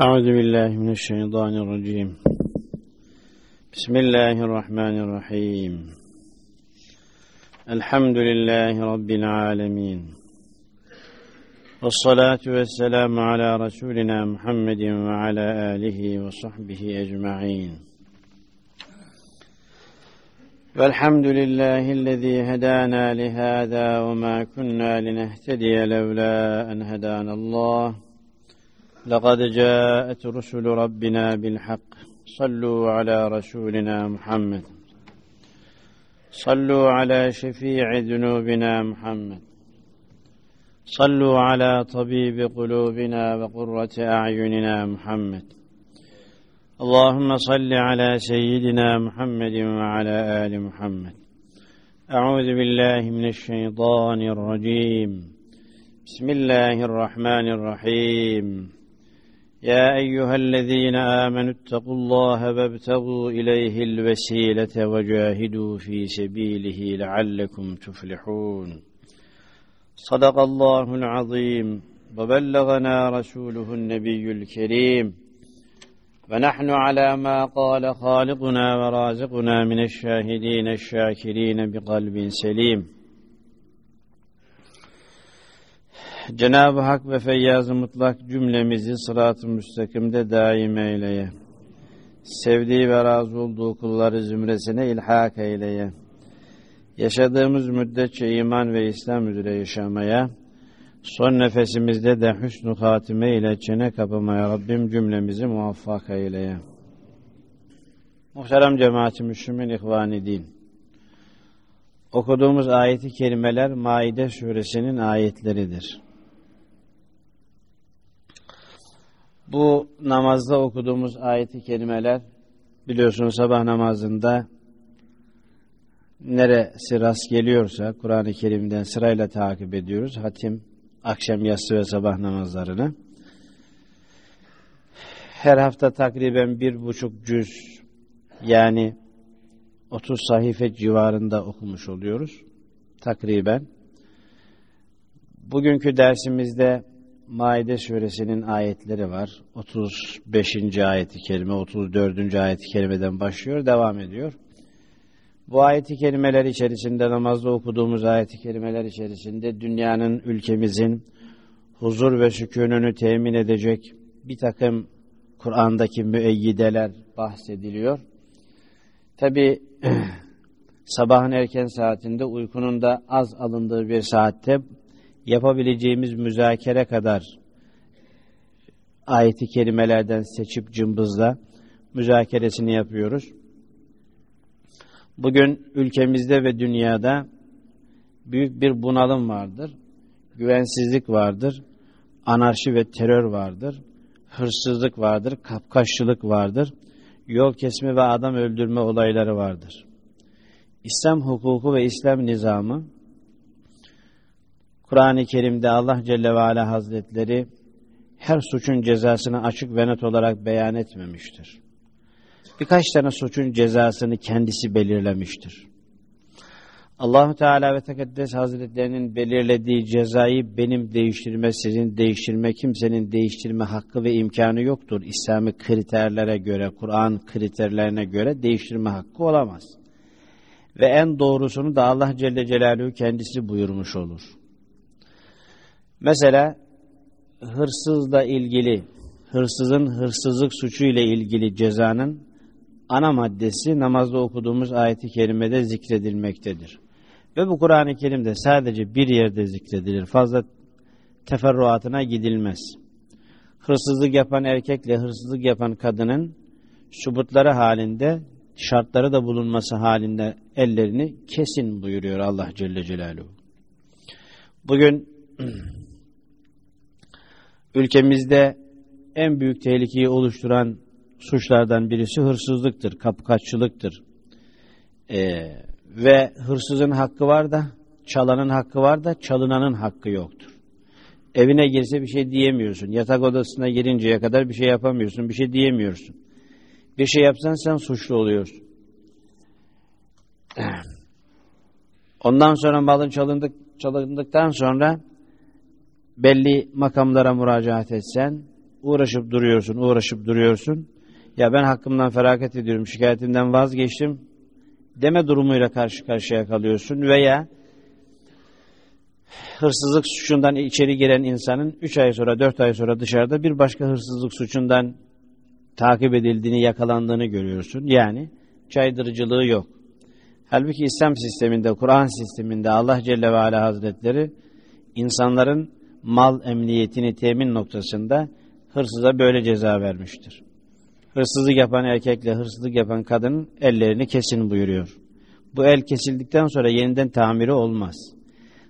أعوذ بالله من الشيطان الرجيم. بسم الله الرحمن الرحيم. الحمد لله رب العالمين. والصلاة والسلام على رسولنا محمد وعلى آله وصحبه أجمعين. والحمد لله الذي هدانا لهذا وما كنا لنهتدي لولا أن هدانا الله. لقد جاءت رسل ربنا بالحق. صلوا على رسولنا محمد. صلوا على شفيع ذنوبنا محمد. صلوا على طبيب قلوبنا وقرة أعيننا محمد. اللهم صل على سيدنا محمد وعلى آل محمد. أعوذ بالله من الشيطان الرجيم. بسم الله الرحمن الرحيم. يا أيها الذين آمنوا اتقوا الله وابتغوا إليه الوسيلة وجاهدوا في سبيله لعلكم تفلحون. صدق الله العظيم. وبلغنا رسوله النبي الكريم. ونحن على ما قال خالقنا ورازقنا من الشاهدين الشاكرين بقلب سليم. Cenab-ı Hak ve Feyyaz-ı Mutlak cümlemizi sırat-ı müstakimde daim eyleye. Sevdiği ve razı olduğu kulları zümresine ilhak eyleye. Yaşadığımız müddetçe iman ve İslam üzere yaşamaya, son nefesimizde de hüsnü hatime ile çene kapamaya Rabbim cümlemizi muvaffak eyleye. Muhterem cemaati Müslümin ihvani din. Okuduğumuz ayeti kelimeler Maide suresinin ayetleridir. Bu namazda okuduğumuz ayeti kelimeler biliyorsunuz sabah namazında neresi rast geliyorsa Kur'an-ı Kerim'den sırayla takip ediyoruz. Hatim, akşam yatsı ve sabah namazlarını. Her hafta takriben bir buçuk cüz yani 30 sahife civarında okumuş oluyoruz. Takriben. Bugünkü dersimizde Maide suresinin ayetleri var. 35. ayeti kerime, 34. ayeti kerimeden başlıyor, devam ediyor. Bu ayeti kerimeler içerisinde, namazda okuduğumuz ayeti kerimeler içerisinde dünyanın, ülkemizin huzur ve sükununu temin edecek bir takım Kur'an'daki müeyyideler bahsediliyor. Tabi sabahın erken saatinde uykunun da az alındığı bir saatte yapabileceğimiz müzakere kadar ayeti kelimelerden seçip cımbızla müzakeresini yapıyoruz. Bugün ülkemizde ve dünyada büyük bir bunalım vardır. Güvensizlik vardır. Anarşi ve terör vardır. Hırsızlık vardır. Kapkaççılık vardır. Yol kesme ve adam öldürme olayları vardır. İslam hukuku ve İslam nizamı Kur'an-ı Kerim'de Allah Celle ve Ala Hazretleri her suçun cezasını açık ve net olarak beyan etmemiştir. Birkaç tane suçun cezasını kendisi belirlemiştir. Allahu Teala ve Tekaddes Hazretlerinin belirlediği cezayı benim değiştirme, sizin değiştirme, kimsenin değiştirme hakkı ve imkanı yoktur. İslami kriterlere göre, Kur'an kriterlerine göre değiştirme hakkı olamaz. Ve en doğrusunu da Allah Celle Celaluhu kendisi buyurmuş olur. Mesela hırsızla ilgili, hırsızın hırsızlık suçu ile ilgili cezanın ana maddesi namazda okuduğumuz ayeti kerimede zikredilmektedir. Ve bu Kur'an-ı Kerim'de sadece bir yerde zikredilir. Fazla teferruatına gidilmez. Hırsızlık yapan erkekle hırsızlık yapan kadının subutları halinde, şartları da bulunması halinde ellerini kesin buyuruyor Allah Celle Celaluhu. Bugün ülkemizde en büyük tehlikeyi oluşturan suçlardan birisi hırsızlıktır, kapkaççılıktır. Ee, ve hırsızın hakkı var da, çalanın hakkı var da, çalınanın hakkı yoktur. Evine girse bir şey diyemiyorsun. Yatak odasına girinceye kadar bir şey yapamıyorsun, bir şey diyemiyorsun. Bir şey yapsan sen suçlu oluyorsun. Ondan sonra malın çalındık, çalındıktan sonra belli makamlara müracaat etsen, uğraşıp duruyorsun, uğraşıp duruyorsun. Ya ben hakkımdan feragat ediyorum, şikayetimden vazgeçtim deme durumuyla karşı karşıya kalıyorsun veya hırsızlık suçundan içeri giren insanın 3 ay sonra 4 ay sonra dışarıda bir başka hırsızlık suçundan takip edildiğini yakalandığını görüyorsun. Yani caydırıcılığı yok. Halbuki İslam sisteminde, Kur'an sisteminde Allah Celle ve Ala Hazretleri insanların mal emniyetini temin noktasında hırsıza böyle ceza vermiştir. Hırsızlık yapan erkekle hırsızlık yapan kadının ellerini kesin buyuruyor. Bu el kesildikten sonra yeniden tamiri olmaz.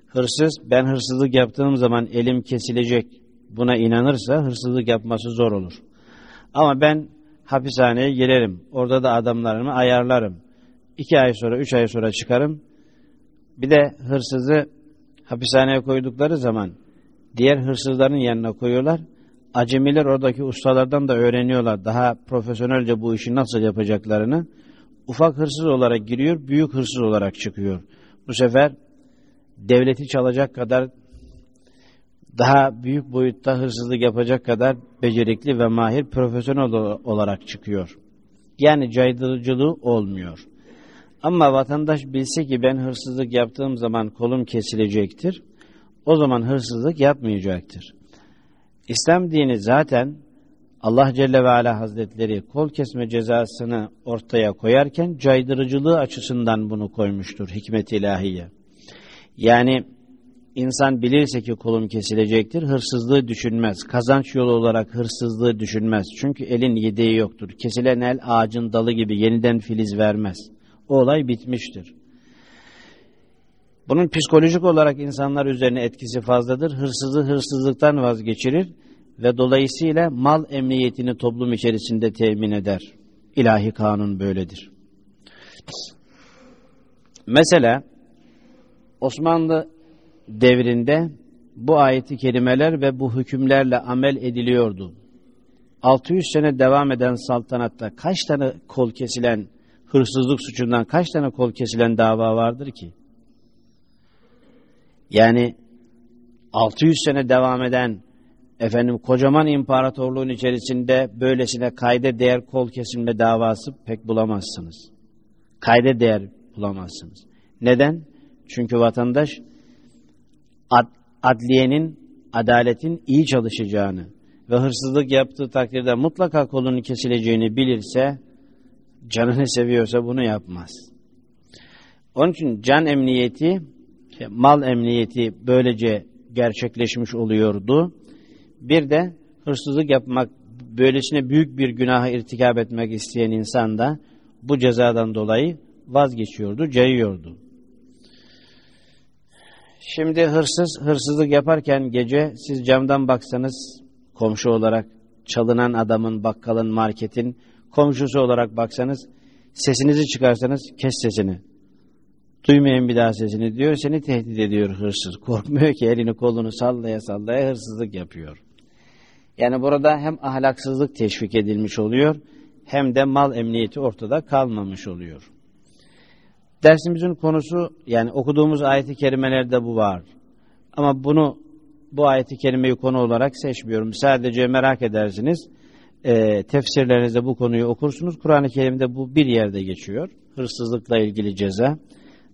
Hırsız ben hırsızlık yaptığım zaman elim kesilecek buna inanırsa hırsızlık yapması zor olur. Ama ben hapishaneye girerim. Orada da adamlarımı ayarlarım. İki ay sonra, üç ay sonra çıkarım. Bir de hırsızı hapishaneye koydukları zaman diğer hırsızların yanına koyuyorlar. Acemiler oradaki ustalardan da öğreniyorlar. Daha profesyonelce bu işi nasıl yapacaklarını. Ufak hırsız olarak giriyor, büyük hırsız olarak çıkıyor. Bu sefer devleti çalacak kadar daha büyük boyutta hırsızlık yapacak kadar becerikli ve mahir profesyonel olarak çıkıyor. Yani caydırıcılığı olmuyor. Ama vatandaş bilse ki ben hırsızlık yaptığım zaman kolum kesilecektir. O zaman hırsızlık yapmayacaktır. İslam dini zaten Allah Celle ve Ala Hazretleri kol kesme cezasını ortaya koyarken caydırıcılığı açısından bunu koymuştur hikmet ilahiye. Yani insan bilirse ki kolum kesilecektir, hırsızlığı düşünmez. Kazanç yolu olarak hırsızlığı düşünmez. Çünkü elin yedeği yoktur. Kesilen el ağacın dalı gibi yeniden filiz vermez. O olay bitmiştir. Bunun psikolojik olarak insanlar üzerine etkisi fazladır. Hırsızı hırsızlıktan vazgeçirir ve dolayısıyla mal emniyetini toplum içerisinde temin eder. İlahi kanun böyledir. Mesela Osmanlı devrinde bu ayeti kelimeler ve bu hükümlerle amel ediliyordu. 600 sene devam eden saltanatta kaç tane kol kesilen hırsızlık suçundan kaç tane kol kesilen dava vardır ki? Yani 600 sene devam eden efendim kocaman imparatorluğun içerisinde böylesine kayda değer kol kesilme davası pek bulamazsınız. Kayda değer bulamazsınız. Neden? Çünkü vatandaş ad, adliyenin, adaletin iyi çalışacağını ve hırsızlık yaptığı takdirde mutlaka kolunu kesileceğini bilirse, canını seviyorsa bunu yapmaz. Onun için can emniyeti, mal emniyeti böylece gerçekleşmiş oluyordu. Bir de hırsızlık yapmak, böylesine büyük bir günaha irtikap etmek isteyen insan da bu cezadan dolayı vazgeçiyordu, cayıyordu. Şimdi hırsız, hırsızlık yaparken gece siz camdan baksanız komşu olarak çalınan adamın, bakkalın, marketin komşusu olarak baksanız sesinizi çıkarsanız kes sesini. Duymayın bir daha sesini diyor. Seni tehdit ediyor hırsız. Korkmuyor ki elini kolunu sallaya sallaya hırsızlık yapıyor. Yani burada hem ahlaksızlık teşvik edilmiş oluyor hem de mal emniyeti ortada kalmamış oluyor. Dersimizin konusu yani okuduğumuz ayeti kerimelerde bu var. Ama bunu bu ayeti kerimeyi konu olarak seçmiyorum. Sadece merak edersiniz. E, tefsirlerinizde bu konuyu okursunuz. Kur'an-ı Kerim'de bu bir yerde geçiyor. Hırsızlıkla ilgili ceza.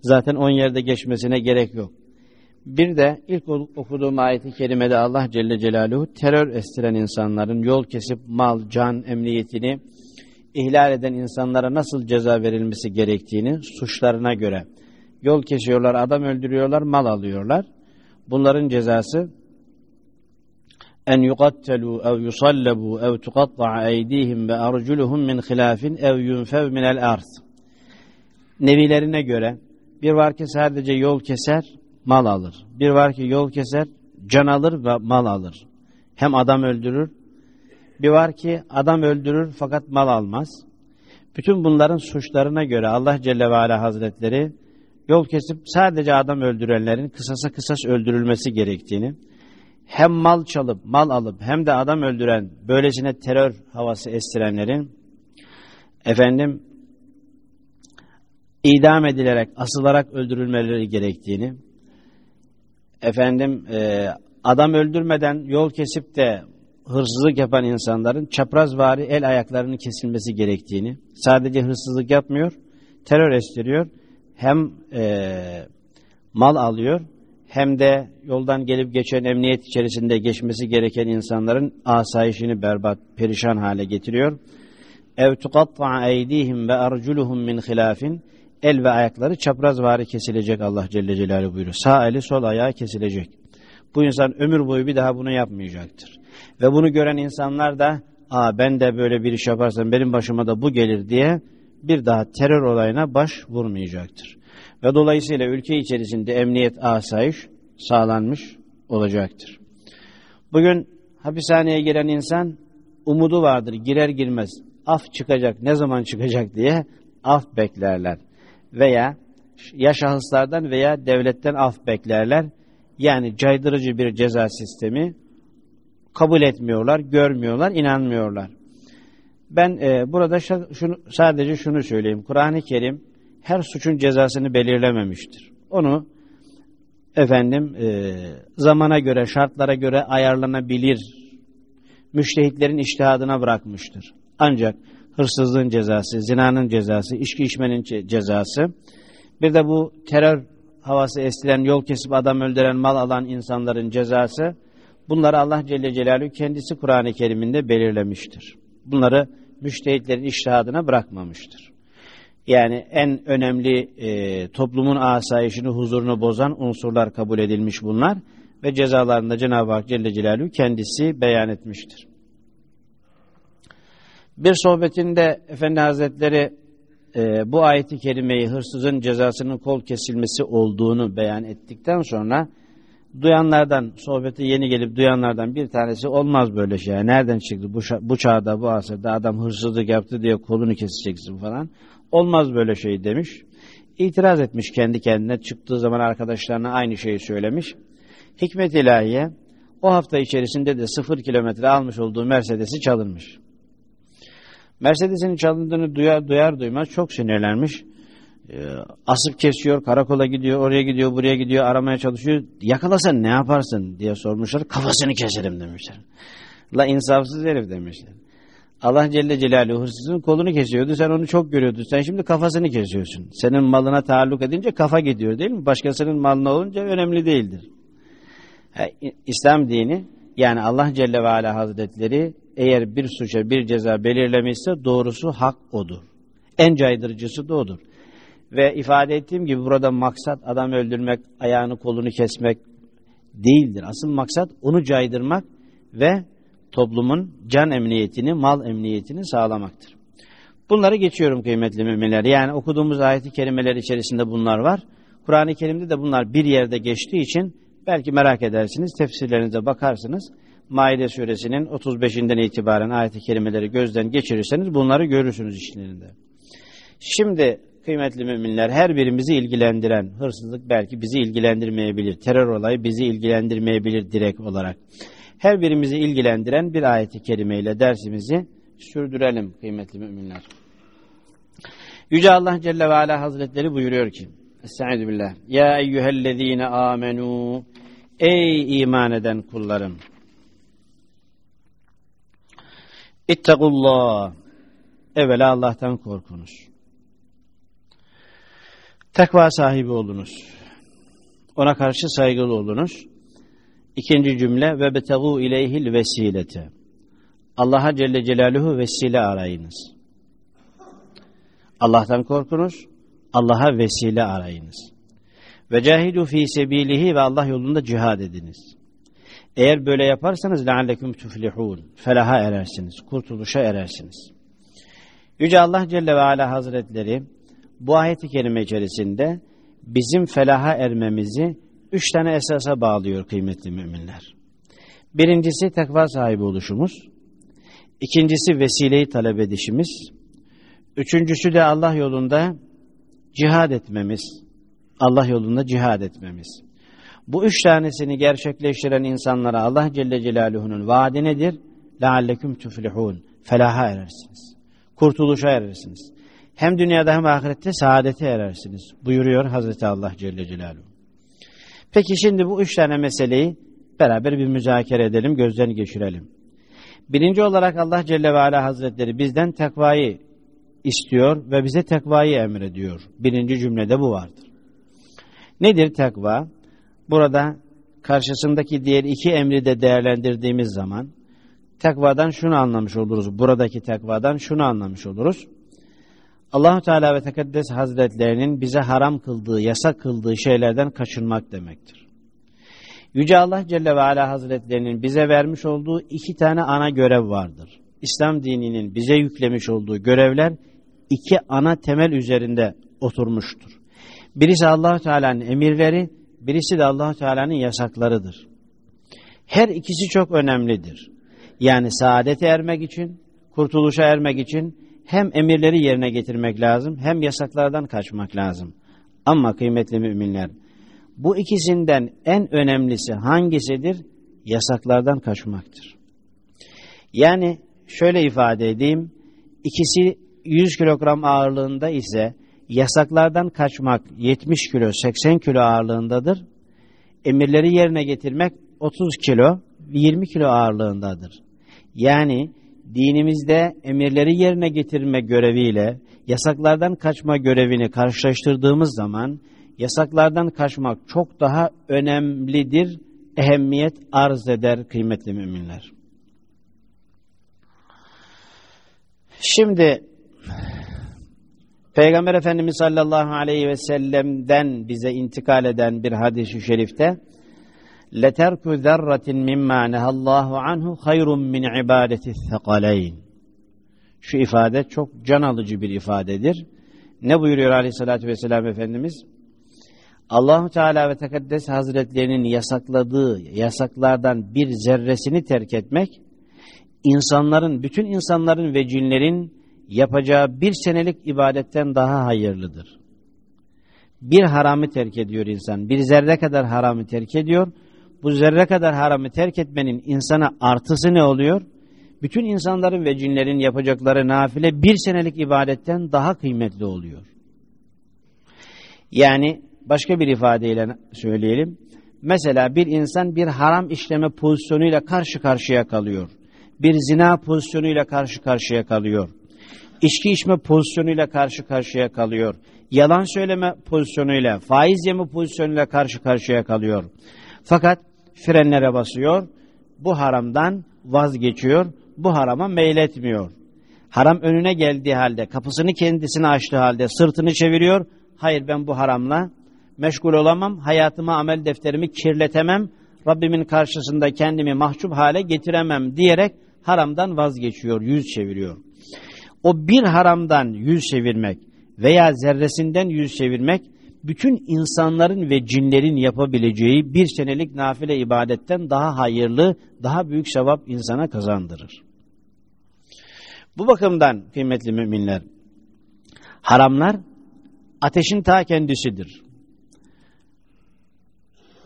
Zaten on yerde geçmesine gerek yok. Bir de ilk okuduğum ayeti kerimede Allah Celle Celaluhu terör estiren insanların yol kesip mal, can, emniyetini ihlal eden insanlara nasıl ceza verilmesi gerektiğini suçlarına göre yol kesiyorlar, adam öldürüyorlar, mal alıyorlar. Bunların cezası en yuqattalu ev yusallabu ev tuqatta'a eydihim ve arculuhum min hilafin ev yunfev minel arz. Nevilerine göre bir var ki sadece yol keser, mal alır. Bir var ki yol keser, can alır ve mal alır. Hem adam öldürür. Bir var ki adam öldürür fakat mal almaz. Bütün bunların suçlarına göre Allah Celle ve Ala Hazretleri yol kesip sadece adam öldürenlerin kısasa kısas öldürülmesi gerektiğini, hem mal çalıp mal alıp hem de adam öldüren böylesine terör havası estirenlerin efendim idam edilerek, asılarak öldürülmeleri gerektiğini, efendim e, adam öldürmeden yol kesip de hırsızlık yapan insanların çaprazvari el ayaklarının kesilmesi gerektiğini, sadece hırsızlık yapmıyor, terör estiriyor, hem e, mal alıyor, hem de yoldan gelip geçen emniyet içerisinde geçmesi gereken insanların asayişini berbat, perişan hale getiriyor. tuqatta'a eydihim ve arculuhum min hilafin el ve ayakları çaprazvari kesilecek Allah Celle Celaluhu buyuruyor. Sağ eli sol ayağı kesilecek. Bu insan ömür boyu bir daha bunu yapmayacaktır. Ve bunu gören insanlar da Aa, ben de böyle bir iş yaparsam benim başıma da bu gelir diye bir daha terör olayına baş vurmayacaktır. Ve dolayısıyla ülke içerisinde emniyet asayiş sağlanmış olacaktır. Bugün hapishaneye giren insan umudu vardır girer girmez af çıkacak ne zaman çıkacak diye af beklerler. Veya ya şahıslardan veya devletten af beklerler. Yani caydırıcı bir ceza sistemi kabul etmiyorlar, görmüyorlar, inanmıyorlar. Ben e, burada şunu, sadece şunu söyleyeyim. Kur'an-ı Kerim her suçun cezasını belirlememiştir. Onu efendim e, zamana göre, şartlara göre ayarlanabilir. Müştehitlerin iştihadına bırakmıştır. Ancak hırsızlığın cezası, zinanın cezası, içki içmenin cezası, bir de bu terör havası estiren, yol kesip adam öldüren, mal alan insanların cezası, bunları Allah Celle Celaluhu kendisi Kur'an-ı Kerim'inde belirlemiştir. Bunları müştehitlerin iştihadına bırakmamıştır. Yani en önemli e, toplumun asayişini, huzurunu bozan unsurlar kabul edilmiş bunlar ve cezalarında Cenab-ı Hak Celle Celaluhu kendisi beyan etmiştir. Bir sohbetinde Efendi Hazretleri e, bu ayeti kerimeyi hırsızın cezasının kol kesilmesi olduğunu beyan ettikten sonra duyanlardan, sohbete yeni gelip duyanlardan bir tanesi olmaz böyle şey. Nereden çıktı bu, bu çağda, bu asırda adam hırsızlık yaptı diye kolunu keseceksin falan. Olmaz böyle şey demiş. İtiraz etmiş kendi kendine. Çıktığı zaman arkadaşlarına aynı şeyi söylemiş. Hikmet ilahiye o hafta içerisinde de sıfır kilometre almış olduğu Mercedes'i çalınmış. Mercedes'in çalındığını duyar, duyar duymaz çok sinirlenmiş. E, asıp kesiyor, karakola gidiyor, oraya gidiyor, buraya gidiyor, aramaya çalışıyor. Yakalasan ne yaparsın diye sormuşlar. Kafasını keserim demişler. La insafsız herif demişler. Allah Celle Celaluhu hırsızın kolunu kesiyordu. Sen onu çok görüyordun. Sen şimdi kafasını kesiyorsun. Senin malına taalluk edince kafa gidiyor değil mi? Başkasının malına olunca önemli değildir. İslam dini yani Allah Celle ve Ala Hazretleri eğer bir suça bir ceza belirlemişse doğrusu hak odur. En caydırıcısı da odur. Ve ifade ettiğim gibi burada maksat adam öldürmek, ayağını kolunu kesmek değildir. Asıl maksat onu caydırmak ve toplumun can emniyetini, mal emniyetini sağlamaktır. Bunları geçiyorum kıymetli müminler. Yani okuduğumuz ayeti kerimeler içerisinde bunlar var. Kur'an-ı Kerim'de de bunlar bir yerde geçtiği için belki merak edersiniz, tefsirlerinize bakarsınız. Maide suresinin 35'inden itibaren ayet-i kerimeleri gözden geçirirseniz bunları görürsünüz işlerinde. Şimdi kıymetli müminler her birimizi ilgilendiren hırsızlık belki bizi ilgilendirmeyebilir. Terör olayı bizi ilgilendirmeyebilir direkt olarak. Her birimizi ilgilendiren bir ayeti kerimeyle dersimizi sürdürelim kıymetli müminler. Yüce Allah Celle ve Ala Hazretleri buyuruyor ki Estaizu billah. Ya eyyühellezine amenu Ey iman eden kullarım İttakullah. Evvela Allah'tan korkunuz. Takva sahibi olunuz. Ona karşı saygılı olunuz. İkinci cümle ve betegu ileyhil vesilete. Allah'a Celle Celaluhu vesile arayınız. Allah'tan korkunuz. Allah'a vesile arayınız. Ve cahidu fi sebilihi ve Allah yolunda cihad ediniz. Eğer böyle yaparsanız leallekum tuflihun. Felaha erersiniz, kurtuluşa erersiniz. Yüce Allah Celle ve Ala Hazretleri bu ayet-i kerime içerisinde bizim felaha ermemizi üç tane esasa bağlıyor kıymetli müminler. Birincisi takva sahibi oluşumuz. İkincisi vesileyi talep edişimiz. Üçüncüsü de Allah yolunda cihad etmemiz. Allah yolunda cihad etmemiz. Bu üç tanesini gerçekleştiren insanlara Allah Celle Celaluhu'nun vaadi nedir? لَعَلَّكُمْ تُفْلِحُونَ Felaha erersiniz. Kurtuluşa erersiniz. Hem dünyada hem ahirette saadete erersiniz. Buyuruyor Hazreti Allah Celle Celaluhu. Peki şimdi bu üç tane meseleyi beraber bir müzakere edelim, gözden geçirelim. Birinci olarak Allah Celle ve Ala Hazretleri bizden tekvayı istiyor ve bize tekvayı emrediyor. Birinci cümlede bu vardır. Nedir tekva? Burada karşısındaki diğer iki emri de değerlendirdiğimiz zaman tekvadan şunu anlamış oluruz. Buradaki tekvadan şunu anlamış oluruz. Allahu Teala ve Tekaddes Hazretlerinin bize haram kıldığı, yasak kıldığı şeylerden kaçınmak demektir. Yüce Allah Celle ve Ala Hazretlerinin bize vermiş olduğu iki tane ana görev vardır. İslam dininin bize yüklemiş olduğu görevler iki ana temel üzerinde oturmuştur. Birisi Allah Teala'nın emirleri, birisi de Allah Teala'nın yasaklarıdır. Her ikisi çok önemlidir. Yani saadete ermek için, kurtuluşa ermek için hem emirleri yerine getirmek lazım hem yasaklardan kaçmak lazım. Ama kıymetli müminler bu ikisinden en önemlisi hangisidir? Yasaklardan kaçmaktır. Yani şöyle ifade edeyim. İkisi 100 kilogram ağırlığında ise yasaklardan kaçmak 70 kilo 80 kilo ağırlığındadır. Emirleri yerine getirmek 30 kilo 20 kilo ağırlığındadır. Yani dinimizde emirleri yerine getirme göreviyle yasaklardan kaçma görevini karşılaştırdığımız zaman yasaklardan kaçmak çok daha önemlidir, ehemmiyet arz eder kıymetli müminler. Şimdi Peygamber Efendimiz sallallahu aleyhi ve sellem'den bize intikal eden bir hadis-i şerifte لَتَرْكُ ذَرَّةٍ مِمَّا نَهَ اللّٰهُ عَنْهُ خَيْرٌ مِنْ عِبَادَةِ الثَّقَلَيْنِ Şu ifade çok can alıcı bir ifadedir. Ne buyuruyor aleyhissalatü vesselam Efendimiz? Allahu Teala ve Tekaddes Hazretlerinin yasakladığı yasaklardan bir zerresini terk etmek, insanların, bütün insanların ve cinlerin yapacağı bir senelik ibadetten daha hayırlıdır. Bir haramı terk ediyor insan, bir zerre kadar haramı terk ediyor. Bu zerre kadar haramı terk etmenin insana artısı ne oluyor? Bütün insanların ve cinlerin yapacakları nafile bir senelik ibadetten daha kıymetli oluyor. Yani başka bir ifadeyle söyleyelim. Mesela bir insan bir haram işleme pozisyonuyla karşı karşıya kalıyor. Bir zina pozisyonuyla karşı karşıya kalıyor. İçki içme pozisyonuyla karşı karşıya kalıyor. Yalan söyleme pozisyonuyla, faiz yeme pozisyonuyla karşı karşıya kalıyor. Fakat frenlere basıyor, bu haramdan vazgeçiyor, bu harama meyletmiyor. Haram önüne geldiği halde, kapısını kendisine açtığı halde sırtını çeviriyor. Hayır ben bu haramla meşgul olamam, hayatıma amel defterimi kirletemem, Rabbimin karşısında kendimi mahcup hale getiremem diyerek haramdan vazgeçiyor, yüz çeviriyor. O bir haramdan yüz çevirmek veya zerresinden yüz çevirmek, bütün insanların ve cinlerin yapabileceği bir senelik nafile ibadetten daha hayırlı, daha büyük sevap insana kazandırır. Bu bakımdan kıymetli müminler, haramlar ateşin ta kendisidir.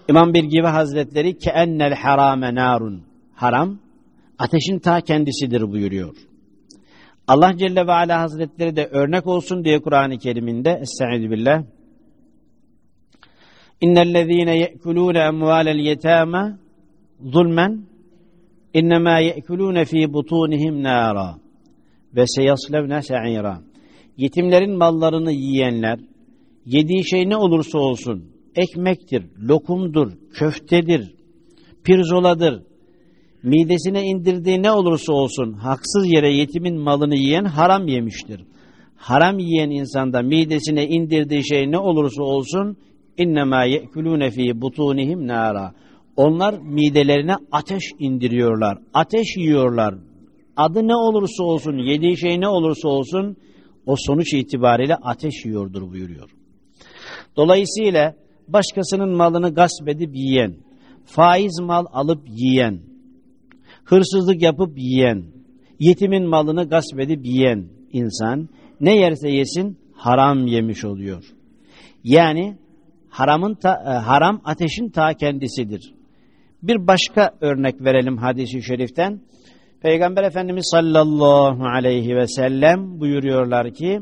İmam Birgivi Hazretleri keennel harame narun. Haram ateşin ta kendisidir buyuruyor. Allah Celle ve Ala Hazretleri de örnek olsun diye Kur'an-ı Kerim'inde Estaizu billah İnnellezîne ye'kulûne emvâlel yetâme zulmen innemâ ye'kulûne fî butûnihim nâra ve seyaslevne se'îrâ Yetimlerin mallarını yiyenler yediği şey ne olursa olsun ekmektir, lokumdur, köftedir, pirzoladır. Midesine indirdiği ne olursa olsun haksız yere yetimin malını yiyen haram yemiştir. Haram yiyen insanda midesine indirdiği şey ne olursa olsun innema yekulune fi butunihim nara. Onlar midelerine ateş indiriyorlar. Ateş yiyorlar. Adı ne olursa olsun, yediği şey ne olursa olsun o sonuç itibariyle ateş yiyordur buyuruyor. Dolayısıyla başkasının malını gasp edip yiyen, faiz mal alıp yiyen, hırsızlık yapıp yiyen, yetimin malını gasp edip yiyen insan ne yerse yesin haram yemiş oluyor. Yani haramın ta, e, haram ateşin ta kendisidir. Bir başka örnek verelim hadisi şeriften. Peygamber Efendimiz sallallahu aleyhi ve sellem buyuruyorlar ki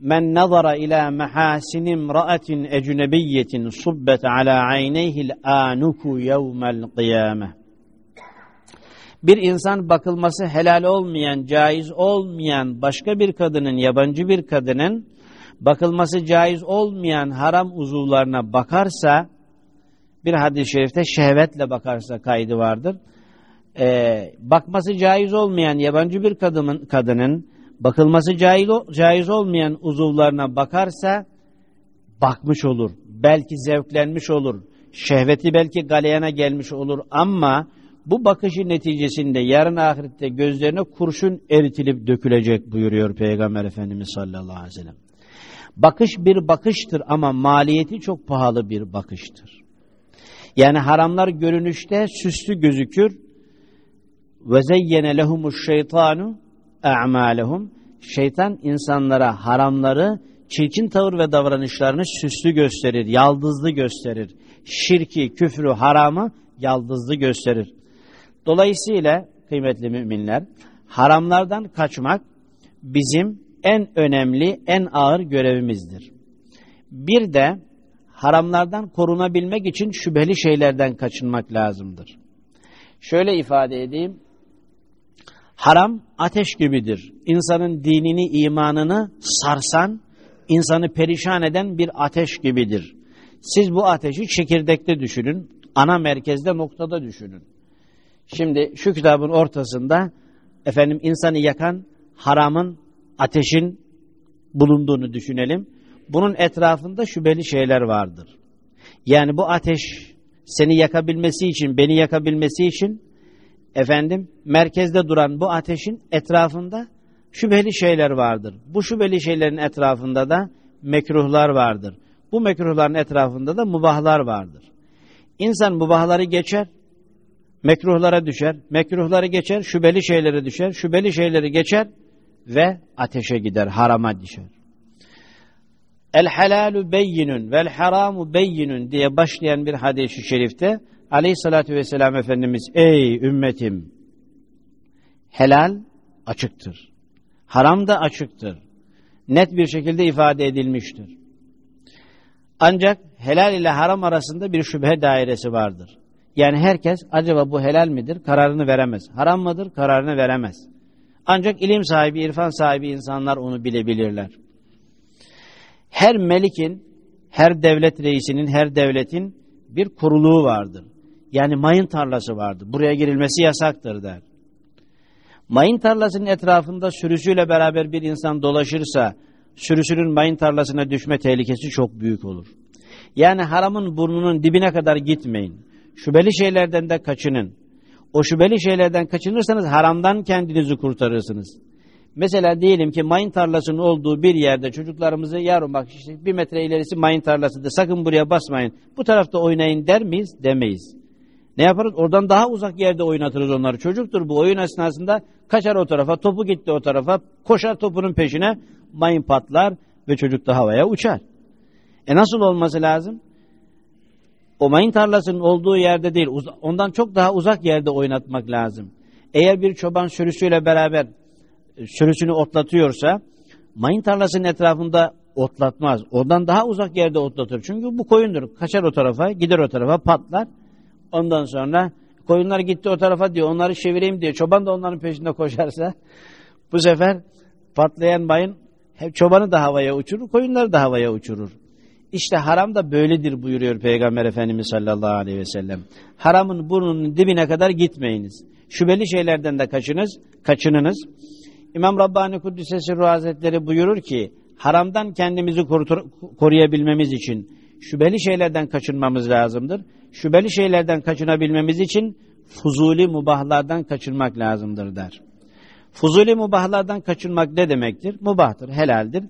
men nazara ila mahasin imra'atin ecnebiyyetin subbet ala ayneyhil anuku yevmel kıyame. Bir insan bakılması helal olmayan, caiz olmayan başka bir kadının, yabancı bir kadının bakılması caiz olmayan haram uzuvlarına bakarsa bir hadis-i şerifte şehvetle bakarsa kaydı vardır. Ee, bakması caiz olmayan yabancı bir kadının, kadının bakılması caiz, caiz olmayan uzuvlarına bakarsa bakmış olur. Belki zevklenmiş olur. Şehveti belki galeyana gelmiş olur ama bu bakışı neticesinde yarın ahirette gözlerine kurşun eritilip dökülecek buyuruyor Peygamber Efendimiz sallallahu aleyhi ve sellem. Bakış bir bakıştır ama maliyeti çok pahalı bir bakıştır. Yani haramlar görünüşte süslü gözükür. Ve zeyyene lehumuş şeytanu a'malehum. Şeytan insanlara haramları, çirkin tavır ve davranışlarını süslü gösterir, yaldızlı gösterir. Şirki, küfrü, haramı yaldızlı gösterir. Dolayısıyla kıymetli müminler, haramlardan kaçmak bizim en önemli, en ağır görevimizdir. Bir de haramlardan korunabilmek için şüpheli şeylerden kaçınmak lazımdır. Şöyle ifade edeyim. Haram ateş gibidir. İnsanın dinini, imanını sarsan, insanı perişan eden bir ateş gibidir. Siz bu ateşi çekirdekte düşünün, ana merkezde noktada düşünün. Şimdi şu kitabın ortasında efendim insanı yakan haramın, ateşin bulunduğunu düşünelim. Bunun etrafında şüpheli şeyler vardır. Yani bu ateş seni yakabilmesi için, beni yakabilmesi için efendim merkezde duran bu ateşin etrafında şüpheli şeyler vardır. Bu şüpheli şeylerin etrafında da mekruhlar vardır. Bu mekruhların etrafında da mubahlar vardır. İnsan mubahları geçer, mekruhlara düşer, mekruhları geçer, şüpheli şeylere düşer, şüpheli şeyleri geçer ve ateşe gider, harama düşer. El halalu beyinun vel haramu beyinun diye başlayan bir hadis-i şerifte aleyhissalatü vesselam Efendimiz ey ümmetim helal açıktır. Haram da açıktır. Net bir şekilde ifade edilmiştir. Ancak helal ile haram arasında bir şüphe dairesi vardır. Yani herkes acaba bu helal midir kararını veremez. Haram mıdır kararını veremez. Ancak ilim sahibi, irfan sahibi insanlar onu bilebilirler. Her melikin, her devlet reisinin, her devletin bir kuruluğu vardır. Yani mayın tarlası vardır. Buraya girilmesi yasaktır der. Mayın tarlasının etrafında sürüsüyle beraber bir insan dolaşırsa, sürüsünün mayın tarlasına düşme tehlikesi çok büyük olur. Yani haramın burnunun dibine kadar gitmeyin. Şüpheli şeylerden de kaçının. O şüpheli şeylerden kaçınırsanız haramdan kendinizi kurtarırsınız. Mesela diyelim ki mayın tarlasının olduğu bir yerde çocuklarımızı yavrum bak işte bir metre ilerisi mayın tarlasıdır sakın buraya basmayın. Bu tarafta oynayın der miyiz? Demeyiz. Ne yaparız? Oradan daha uzak yerde oynatırız onları. Çocuktur bu oyun esnasında kaçar o tarafa, topu gitti o tarafa, koşar topunun peşine, mayın patlar ve çocuk da havaya uçar. E nasıl olması lazım? O mayın tarlasının olduğu yerde değil, ondan çok daha uzak yerde oynatmak lazım. Eğer bir çoban sürüsüyle beraber e, sürüsünü otlatıyorsa, mayın tarlasının etrafında otlatmaz. Ondan daha uzak yerde otlatır. Çünkü bu koyundur. Kaçar o tarafa, gider o tarafa, patlar. Ondan sonra koyunlar gitti o tarafa diyor, onları çevireyim diyor. Çoban da onların peşinde koşarsa, bu sefer patlayan mayın çobanı da havaya uçurur, koyunları da havaya uçurur. İşte haram da böyledir buyuruyor Peygamber Efendimiz sallallahu aleyhi ve sellem. Haramın burnunun dibine kadar gitmeyiniz. Şüpheli şeylerden de kaçınız, kaçınınız. İmam Rabbani Kuddisesi Ruh Hazretleri buyurur ki, haramdan kendimizi koruyabilmemiz için şüpheli şeylerden kaçınmamız lazımdır. Şüpheli şeylerden kaçınabilmemiz için fuzuli mubahlardan kaçınmak lazımdır der. Fuzuli mubahlardan kaçınmak ne demektir? Mubahtır, helaldir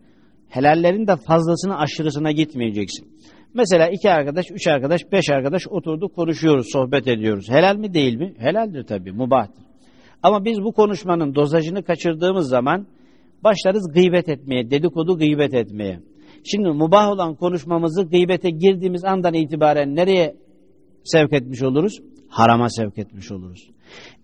helallerin de fazlasını aşırısına gitmeyeceksin. Mesela iki arkadaş, üç arkadaş, beş arkadaş oturduk konuşuyoruz, sohbet ediyoruz. Helal mi değil mi? Helaldir tabii, mubahtır. Ama biz bu konuşmanın dozajını kaçırdığımız zaman başlarız gıybet etmeye, dedikodu gıybet etmeye. Şimdi mubah olan konuşmamızı gıybete girdiğimiz andan itibaren nereye sevk etmiş oluruz? Harama sevk etmiş oluruz.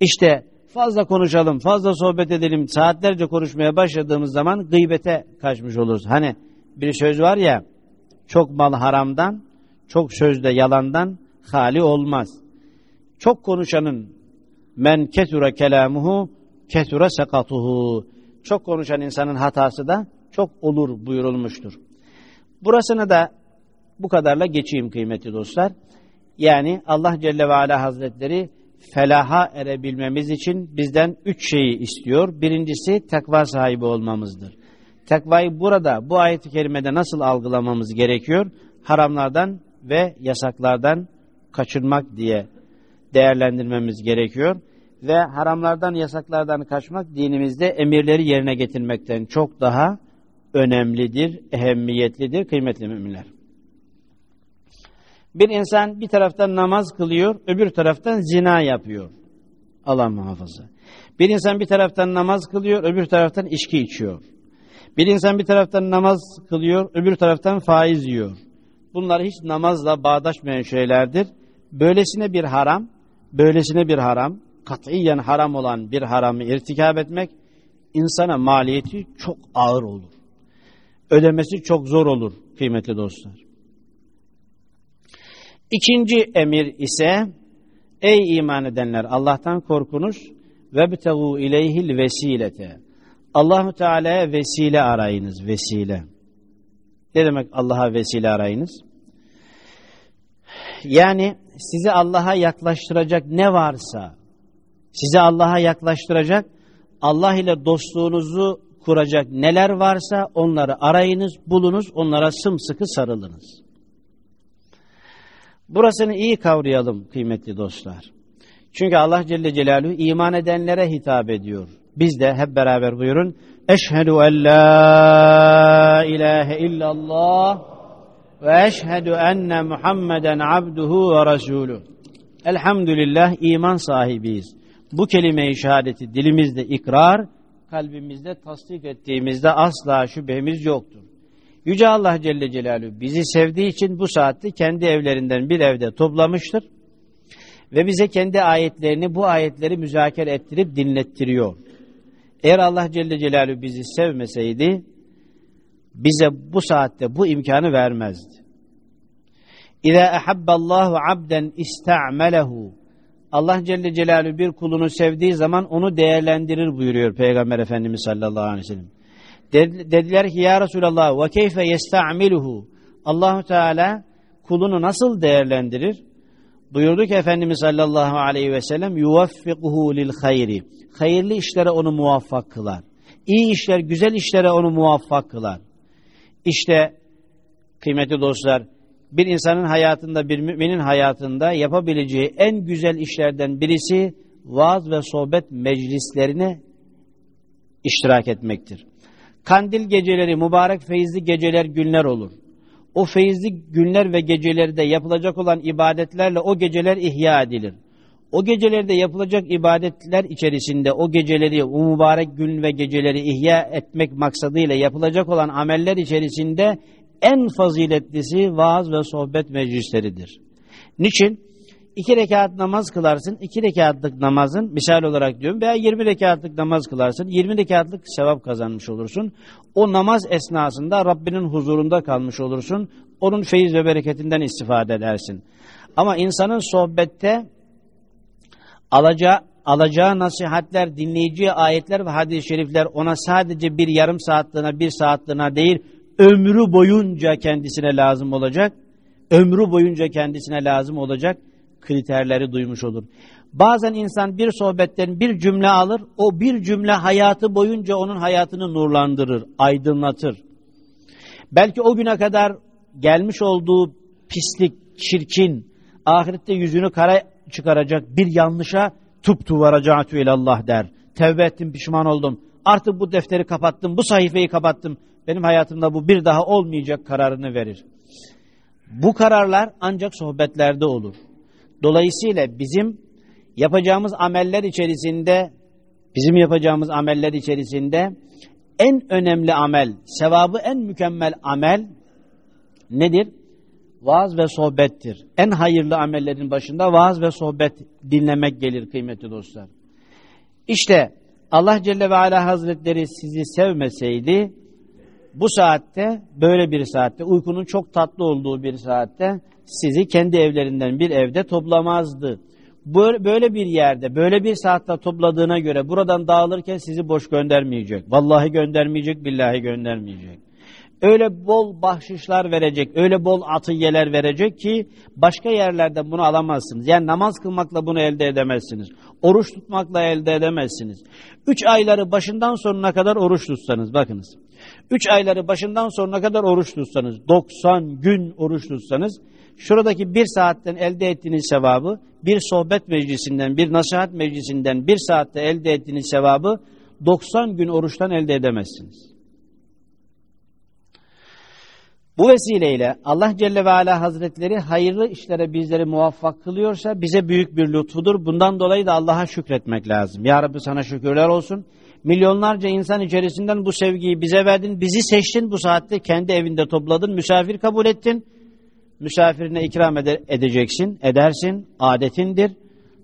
İşte fazla konuşalım, fazla sohbet edelim, saatlerce konuşmaya başladığımız zaman gıybete kaçmış oluruz. Hani bir söz var ya, çok mal haramdan, çok sözde yalandan hali olmaz. Çok konuşanın Men kesura kelamuhu kesura sekatuhu. Çok konuşan insanın hatası da çok olur buyurulmuştur. Burasını da bu kadarla geçeyim kıymetli dostlar. Yani Allah Celle ve Ala Hazretleri felaha erebilmemiz için bizden üç şeyi istiyor. Birincisi takva sahibi olmamızdır. Takvayı burada bu ayet-i kerimede nasıl algılamamız gerekiyor? Haramlardan ve yasaklardan kaçınmak diye değerlendirmemiz gerekiyor. Ve haramlardan, yasaklardan kaçmak dinimizde emirleri yerine getirmekten çok daha önemlidir, ehemmiyetlidir kıymetli müminler. Bir insan bir taraftan namaz kılıyor, öbür taraftan zina yapıyor. Allah muhafaza. Bir insan bir taraftan namaz kılıyor, öbür taraftan içki içiyor. Bir insan bir taraftan namaz kılıyor, öbür taraftan faiz yiyor. Bunlar hiç namazla bağdaşmayan şeylerdir. Böylesine bir haram, böylesine bir haram, katiyen haram olan bir haramı irtikab etmek, insana maliyeti çok ağır olur. Ödemesi çok zor olur kıymetli dostlar. İkinci emir ise ey iman edenler Allah'tan korkunuz ve btegu ileyhil vesilete. Allahu Teala'ya vesile arayınız, vesile. Ne demek Allah'a vesile arayınız? Yani sizi Allah'a yaklaştıracak ne varsa, sizi Allah'a yaklaştıracak, Allah ile dostluğunuzu kuracak neler varsa onları arayınız, bulunuz, onlara sımsıkı sarılınız. Burasını iyi kavrayalım kıymetli dostlar. Çünkü Allah Celle Celaluhu iman edenlere hitap ediyor. Biz de hep beraber buyurun. Eşhedü en la ilahe illallah ve eşhedü enne Muhammeden abduhu ve resulü. Elhamdülillah iman sahibiyiz. Bu kelime-i şehadeti dilimizde ikrar, kalbimizde tasdik ettiğimizde asla şüphemiz yoktur. Yüce Allah Celle Celaluhu bizi sevdiği için bu saatte kendi evlerinden bir evde toplamıştır. Ve bize kendi ayetlerini, bu ayetleri müzakere ettirip dinlettiriyor. Eğer Allah Celle Celaluhu bizi sevmeseydi, bize bu saatte bu imkanı vermezdi. İza ehabballahu abden ista'melehu. Allah Celle Celaluhu bir kulunu sevdiği zaman onu değerlendirir buyuruyor Peygamber Efendimiz sallallahu aleyhi ve sellem. Dediler ki ya Resulallah ve keyfe yesta'miluhu. Allahu Teala kulunu nasıl değerlendirir? Buyurdu ki Efendimiz sallallahu aleyhi ve sellem yuvaffiquhu lil hayri. Hayırlı işlere onu muvaffak kılar. İyi işler, güzel işlere onu muvaffak kılar. İşte kıymetli dostlar, bir insanın hayatında, bir müminin hayatında yapabileceği en güzel işlerden birisi vaaz ve sohbet meclislerine iştirak etmektir. Kandil geceleri, mübarek feyizli geceler, günler olur. O feyizli günler ve gecelerde yapılacak olan ibadetlerle o geceler ihya edilir. O gecelerde yapılacak ibadetler içerisinde o geceleri, o mübarek gün ve geceleri ihya etmek maksadıyla yapılacak olan ameller içerisinde en faziletlisi vaaz ve sohbet meclisleridir. Niçin? İki rekat namaz kılarsın, iki rekatlık namazın misal olarak diyorum veya yirmi rekatlık namaz kılarsın, yirmi rekatlık sevap kazanmış olursun. O namaz esnasında Rabbinin huzurunda kalmış olursun. Onun feyiz ve bereketinden istifade edersin. Ama insanın sohbette alacağı, alacağı nasihatler, dinleyeceği ayetler ve hadis-i şerifler ona sadece bir yarım saatliğine, bir saatliğine değil, ömrü boyunca kendisine lazım olacak. Ömrü boyunca kendisine lazım olacak kriterleri duymuş olur. Bazen insan bir sohbetten bir cümle alır, o bir cümle hayatı boyunca onun hayatını nurlandırır, aydınlatır. Belki o güne kadar gelmiş olduğu pislik, çirkin, ahirette yüzünü kara çıkaracak bir yanlışa tuptu varacatü ilallah der. Tevbe ettim, pişman oldum. Artık bu defteri kapattım, bu sayfayı kapattım. Benim hayatımda bu bir daha olmayacak kararını verir. Bu kararlar ancak sohbetlerde olur. Dolayısıyla bizim yapacağımız ameller içerisinde bizim yapacağımız ameller içerisinde en önemli amel, sevabı en mükemmel amel nedir? Vaaz ve sohbettir. En hayırlı amellerin başında vaaz ve sohbet dinlemek gelir kıymetli dostlar. İşte Allah Celle ve Ala Hazretleri sizi sevmeseydi bu saatte böyle bir saatte uykunun çok tatlı olduğu bir saatte sizi kendi evlerinden bir evde toplamazdı. Böyle bir yerde, böyle bir saatte topladığına göre buradan dağılırken sizi boş göndermeyecek. Vallahi göndermeyecek, billahi göndermeyecek. Öyle bol bahşişler verecek, öyle bol atiyeler verecek ki başka yerlerden bunu alamazsınız. Yani namaz kılmakla bunu elde edemezsiniz. Oruç tutmakla elde edemezsiniz. Üç ayları başından sonuna kadar oruç tutsanız, bakınız. Üç ayları başından sonuna kadar oruç tutsanız, 90 gün oruç tutsanız, şuradaki bir saatten elde ettiğiniz sevabı, bir sohbet meclisinden, bir nasihat meclisinden bir saatte elde ettiğiniz sevabı, 90 gün oruçtan elde edemezsiniz. Bu vesileyle Allah Celle ve Ala Hazretleri hayırlı işlere bizleri muvaffak kılıyorsa bize büyük bir lütfudur. Bundan dolayı da Allah'a şükretmek lazım. Ya Rabbi sana şükürler olsun. Milyonlarca insan içerisinden bu sevgiyi bize verdin. Bizi seçtin bu saatte kendi evinde topladın. Misafir kabul ettin. Misafirine ikram ede edeceksin, edersin. Adetindir.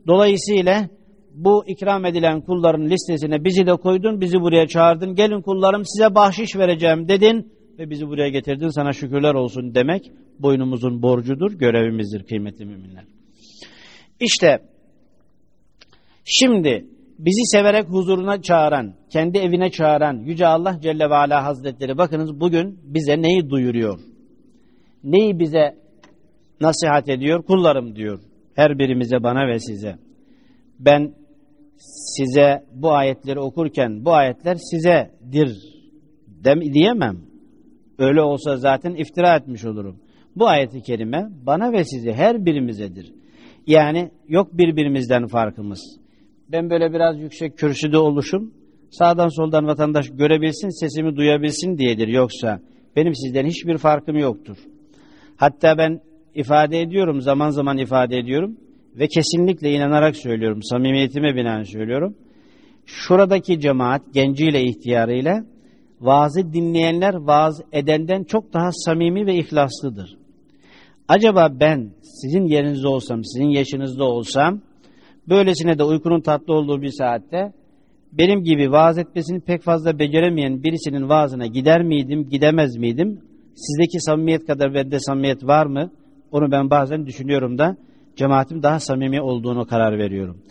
Dolayısıyla bu ikram edilen kulların listesine bizi de koydun, bizi buraya çağırdın. Gelin kullarım size bahşiş vereceğim dedin ve bizi buraya getirdin sana şükürler olsun demek boynumuzun borcudur, görevimizdir kıymetli müminler. İşte şimdi bizi severek huzuruna çağıran, kendi evine çağıran Yüce Allah Celle ve Ala Hazretleri bakınız bugün bize neyi duyuruyor? Neyi bize nasihat ediyor? Kullarım diyor. Her birimize bana ve size. Ben size bu ayetleri okurken bu ayetler sizedir dem diyemem. Öyle olsa zaten iftira etmiş olurum. Bu ayeti kerime bana ve size her birimizedir. Yani yok birbirimizden farkımız. Ben böyle biraz yüksek kürsüde oluşum sağdan soldan vatandaş görebilsin, sesimi duyabilsin diyedir. Yoksa benim sizden hiçbir farkım yoktur. Hatta ben ifade ediyorum, zaman zaman ifade ediyorum ve kesinlikle inanarak söylüyorum, samimiyetime binaen söylüyorum. Şuradaki cemaat genciyle ihtiyarıyla vaazı dinleyenler vaaz edenden çok daha samimi ve ihlaslıdır. Acaba ben sizin yerinizde olsam, sizin yaşınızda olsam, böylesine de uykunun tatlı olduğu bir saatte, benim gibi vaaz etmesini pek fazla beceremeyen birisinin vaazına gider miydim, gidemez miydim? Sizdeki samimiyet kadar bende samimiyet var mı? Onu ben bazen düşünüyorum da, cemaatim daha samimi olduğunu karar veriyorum.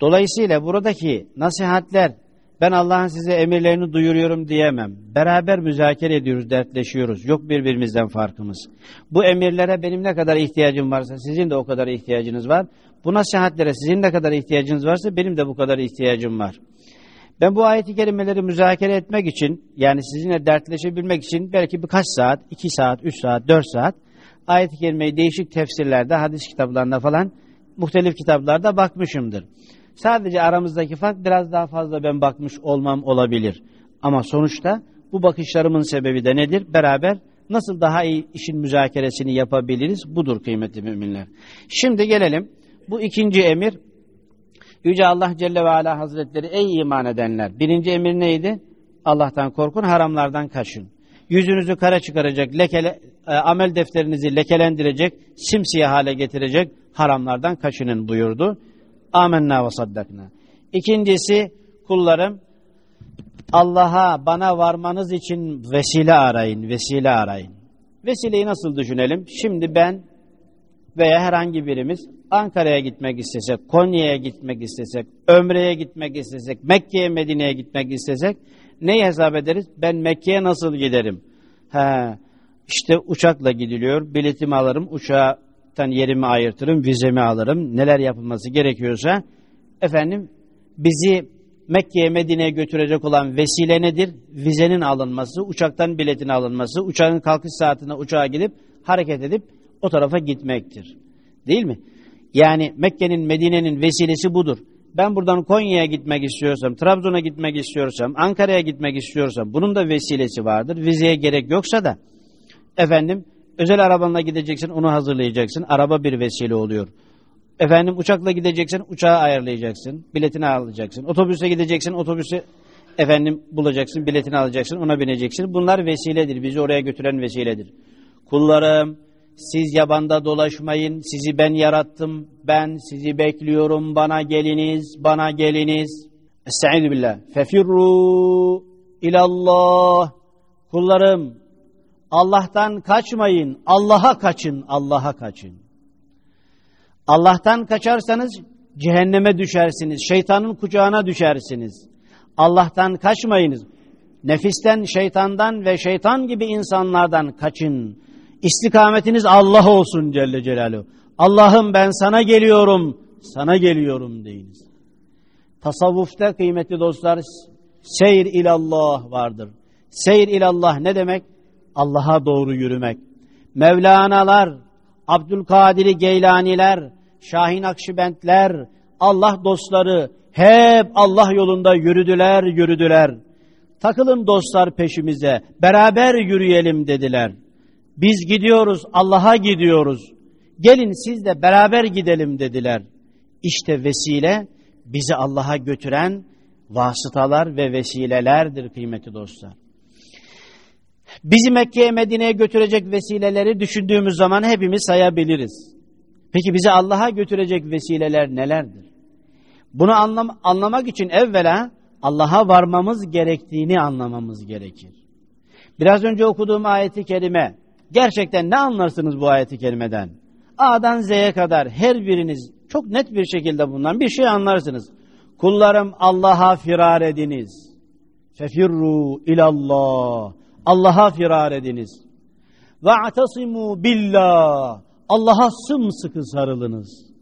Dolayısıyla buradaki nasihatler, ben Allah'ın size emirlerini duyuruyorum diyemem. Beraber müzakere ediyoruz, dertleşiyoruz. Yok birbirimizden farkımız. Bu emirlere benim ne kadar ihtiyacım varsa sizin de o kadar ihtiyacınız var. Bu nasihatlere sizin ne kadar ihtiyacınız varsa benim de bu kadar ihtiyacım var. Ben bu ayeti kerimeleri müzakere etmek için yani sizinle dertleşebilmek için belki birkaç saat, iki saat, üç saat, dört saat ayet-i kerimeyi değişik tefsirlerde, hadis kitaplarında falan muhtelif kitaplarda bakmışımdır. Sadece aramızdaki fark biraz daha fazla ben bakmış olmam olabilir. Ama sonuçta bu bakışlarımın sebebi de nedir? Beraber nasıl daha iyi işin müzakeresini yapabiliriz? Budur kıymetli müminler. Şimdi gelelim. Bu ikinci emir Yüce Allah Celle ve Ala Hazretleri ey iman edenler. Birinci emir neydi? Allah'tan korkun, haramlardan kaçın. Yüzünüzü kara çıkaracak, lekele, e, amel defterinizi lekelendirecek, simsiyah hale getirecek haramlardan kaçının buyurdu. Amenna ve saddakna. İkincisi kullarım Allah'a bana varmanız için vesile arayın, vesile arayın. Vesileyi nasıl düşünelim? Şimdi ben veya herhangi birimiz Ankara'ya gitmek istesek, Konya'ya gitmek istesek, Ömre'ye gitmek istesek, Mekke'ye, Medine'ye gitmek istesek neyi hesap ederiz? Ben Mekke'ye nasıl giderim? He, işte uçakla gidiliyor, biletimi alırım, uçağa uçaktan yerimi ayırtırım, vizemi alırım. Neler yapılması gerekiyorsa efendim bizi Mekke'ye Medine'ye götürecek olan vesile nedir? Vizenin alınması, uçaktan biletin alınması, uçağın kalkış saatine uçağa gidip hareket edip o tarafa gitmektir. Değil mi? Yani Mekke'nin, Medine'nin vesilesi budur. Ben buradan Konya'ya gitmek istiyorsam, Trabzon'a gitmek istiyorsam, Ankara'ya gitmek istiyorsam bunun da vesilesi vardır. Vizeye gerek yoksa da efendim Özel arabanla gideceksin onu hazırlayacaksın. Araba bir vesile oluyor. Efendim uçakla gideceksin uçağı ayarlayacaksın. Biletini alacaksın. Otobüse gideceksin otobüsü efendim bulacaksın. Biletini alacaksın ona bineceksin. Bunlar vesiledir. Bizi oraya götüren vesiledir. Kullarım siz yabanda dolaşmayın. Sizi ben yarattım. Ben sizi bekliyorum. Bana geliniz. Bana geliniz. Estaizu billah. Fefirru ilallah. Kullarım Allah'tan kaçmayın. Allah'a kaçın. Allah'a kaçın. Allah'tan kaçarsanız Cehenneme düşersiniz. Şeytanın kucağına düşersiniz. Allah'tan kaçmayınız. Nefisten, şeytandan ve şeytan gibi insanlardan kaçın. İstikametiniz Allah olsun Celle Celaluhu. Allah'ım ben sana geliyorum, sana geliyorum deyiniz. Tasavvufta kıymetli dostlar seyir ilallah vardır. Seyir ilallah ne demek? Allah'a doğru yürümek. Mevlana'lar, Abdülkadir Geylaniler, Şahin Akşibentler, Allah dostları hep Allah yolunda yürüdüler, yürüdüler. Takılın dostlar peşimize, beraber yürüyelim dediler. Biz gidiyoruz, Allah'a gidiyoruz. Gelin siz de beraber gidelim dediler. İşte vesile bizi Allah'a götüren vasıtalar ve vesilelerdir kıymetli dostlar. Bizi Mekke'ye Medine'ye götürecek vesileleri düşündüğümüz zaman hepimiz sayabiliriz. Peki bizi Allah'a götürecek vesileler nelerdir? Bunu anlam anlamak için evvela Allah'a varmamız gerektiğini anlamamız gerekir. Biraz önce okuduğum ayeti kerime, gerçekten ne anlarsınız bu ayeti kerimeden? A'dan Z'ye kadar her biriniz çok net bir şekilde bundan bir şey anlarsınız. Kullarım Allah'a firar ediniz. Fefirru ilallah. Allah'a firar ediniz. Ve atasimu billah. Allah'a sımsıkı sarılınız.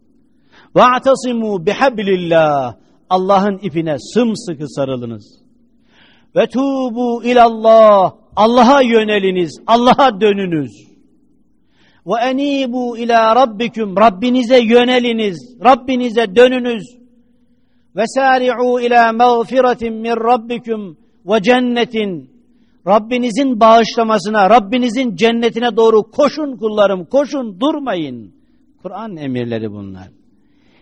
Ve atasimu bihablillah. Allah'ın ipine sımsıkı sarılınız. Ve tubu ilallah. Allah'a yöneliniz. Allah'a dönünüz. Ve enibu ila rabbikum. Rabbinize yöneliniz. Rabbinize dönünüz. Ve sari'u ila mağfiretin min rabbikum ve cennetin. Rabbinizin bağışlamasına, Rabbinizin cennetine doğru koşun kullarım, koşun, durmayın. Kur'an emirleri bunlar.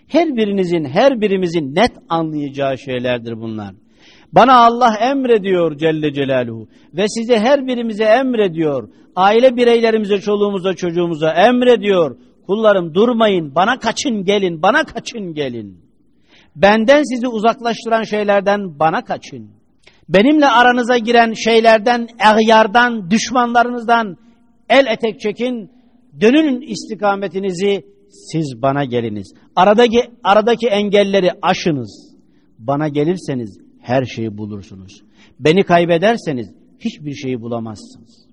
Her birinizin, her birimizin net anlayacağı şeylerdir bunlar. Bana Allah emrediyor Celle Celaluhu ve size her birimize emrediyor. Aile bireylerimize, çoluğumuza, çocuğumuza emrediyor. Kullarım durmayın, bana kaçın gelin, bana kaçın gelin. Benden sizi uzaklaştıran şeylerden bana kaçın. Benimle aranıza giren şeylerden, eğyardan, düşmanlarınızdan el etek çekin. Dönün istikametinizi siz bana geliniz. Aradaki, aradaki engelleri aşınız. Bana gelirseniz her şeyi bulursunuz. Beni kaybederseniz hiçbir şeyi bulamazsınız.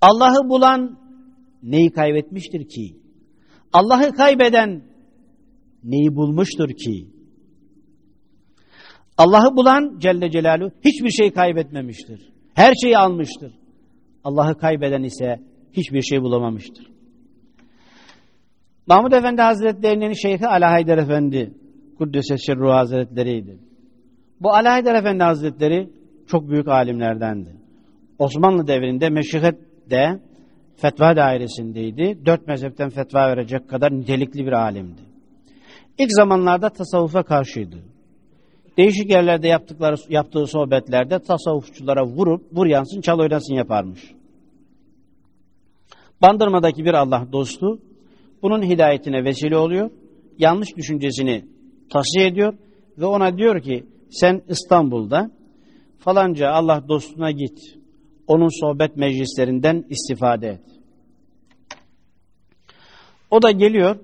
Allah'ı bulan neyi kaybetmiştir ki? Allah'ı kaybeden neyi bulmuştur ki? Allah'ı bulan Celle Celaluhu hiçbir şey kaybetmemiştir. Her şeyi almıştır. Allah'ı kaybeden ise hiçbir şey bulamamıştır. Mahmud Efendi Hazretleri'nin şeyhi Ala Haydar Efendi Kuddüs'e Şerru Hazretleri'ydi. Bu Ala Haydar Efendi Hazretleri çok büyük alimlerdendi. Osmanlı devrinde meşrihette fetva dairesindeydi. Dört mezhepten fetva verecek kadar nitelikli bir alimdi. İlk zamanlarda tasavvufa karşıydı. Değişik yerlerde yaptıkları, yaptığı sohbetlerde tasavvufçulara vurup vur yansın çal oynasın yaparmış. Bandırmadaki bir Allah dostu bunun hidayetine vesile oluyor. Yanlış düşüncesini tasfiye ediyor ve ona diyor ki sen İstanbul'da falanca Allah dostuna git. Onun sohbet meclislerinden istifade et. O da geliyor.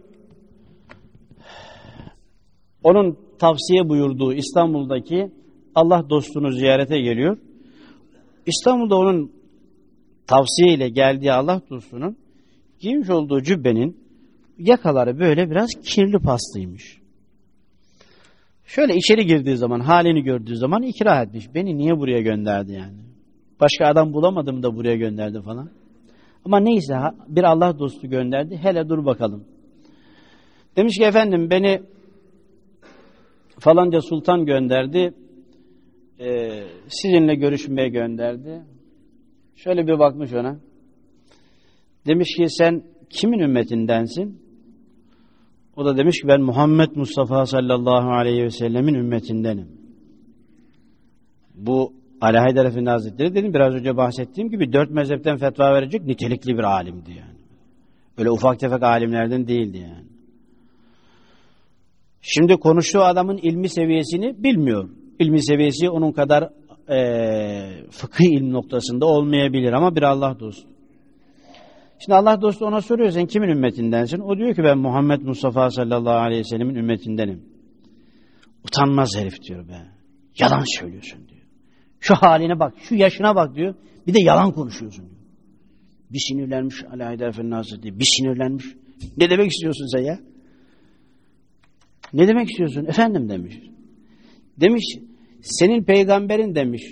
Onun tavsiye buyurduğu İstanbul'daki Allah dostunu ziyarete geliyor. İstanbul'da onun tavsiye ile geldiği Allah dostunun giymiş olduğu cübbenin yakaları böyle biraz kirli paslıymış. Şöyle içeri girdiği zaman, halini gördüğü zaman ikrah etmiş. Beni niye buraya gönderdi yani? Başka adam bulamadım da buraya gönderdi falan. Ama neyse bir Allah dostu gönderdi. Hele dur bakalım. Demiş ki efendim beni falanca sultan gönderdi. Ee, sizinle görüşmeye gönderdi. Şöyle bir bakmış ona. Demiş ki sen kimin ümmetindensin? O da demiş ki ben Muhammed Mustafa sallallahu aleyhi ve sellemin ümmetindenim. Bu Ali Haydar Efendi Hazretleri dedim biraz önce bahsettiğim gibi dört mezhepten fetva verecek nitelikli bir alimdi yani. Öyle ufak tefek alimlerden değildi yani. Şimdi konuştuğu adamın ilmi seviyesini bilmiyor. İlmi seviyesi onun kadar e, fıkıh ilm noktasında olmayabilir ama bir Allah dostu. Şimdi Allah dostu ona soruyor sen kimin ümmetindensin? O diyor ki ben Muhammed Mustafa sallallahu aleyhi ve sellemin ümmetindenim. Utanmaz herif diyor be. Yalan söylüyorsun diyor. Şu haline bak, şu yaşına bak diyor. Bir de yalan konuşuyorsun diyor. Bir sinirlenmiş Efendi Hazretleri. Bir sinirlenmiş. Ne demek istiyorsun sen ya? Ne demek istiyorsun? Efendim demiş. Demiş, senin peygamberin demiş.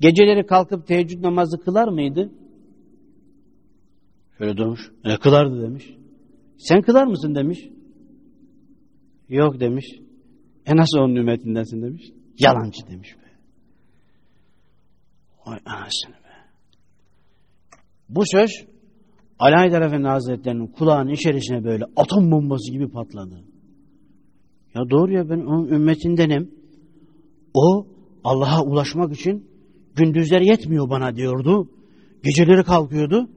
Geceleri kalkıp teheccüd namazı kılar mıydı? Şöyle durmuş. E kılardı demiş. Sen kılar mısın demiş. Yok demiş. E nasıl onun ümmetindensin demiş. Yalancı demiş be. Vay anasını be. Bu söz Ali Haydar Efendi Hazretleri'nin kulağının içerisine böyle atom bombası gibi patladı. Ya doğru ya ben onun ümmetindenim. O Allah'a ulaşmak için gündüzler yetmiyor bana diyordu. Geceleri kalkıyordu.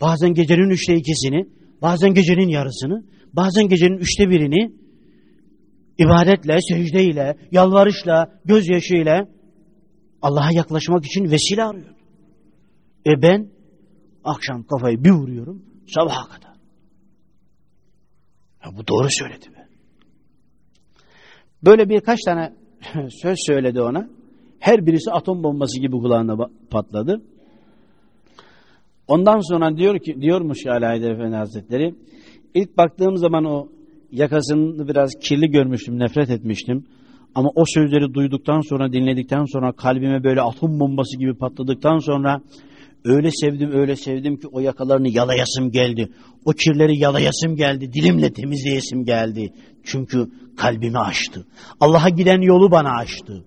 Bazen gecenin üçte ikisini, bazen gecenin yarısını, bazen gecenin üçte birini ibadetle, secdeyle, yalvarışla, gözyaşıyla Allah'a yaklaşmak için vesile arıyor. E ben akşam kafayı bir vuruyorum sabaha kadar. Ya bu doğru söyledi be. Böyle birkaç tane söz söyledi ona. Her birisi atom bombası gibi kulağına patladı. Ondan sonra diyor ki diyormuş Ali Haydar Efendi Hazretleri ilk baktığım zaman o yakasını biraz kirli görmüştüm, nefret etmiştim. Ama o sözleri duyduktan sonra, dinledikten sonra kalbime böyle atom bombası gibi patladıktan sonra öyle sevdim, öyle sevdim ki o yakalarını yalayasım geldi. O kirleri yalayasım geldi, dilimle temizleyesim geldi. Çünkü kalbimi açtı. Allah'a giden yolu bana açtı.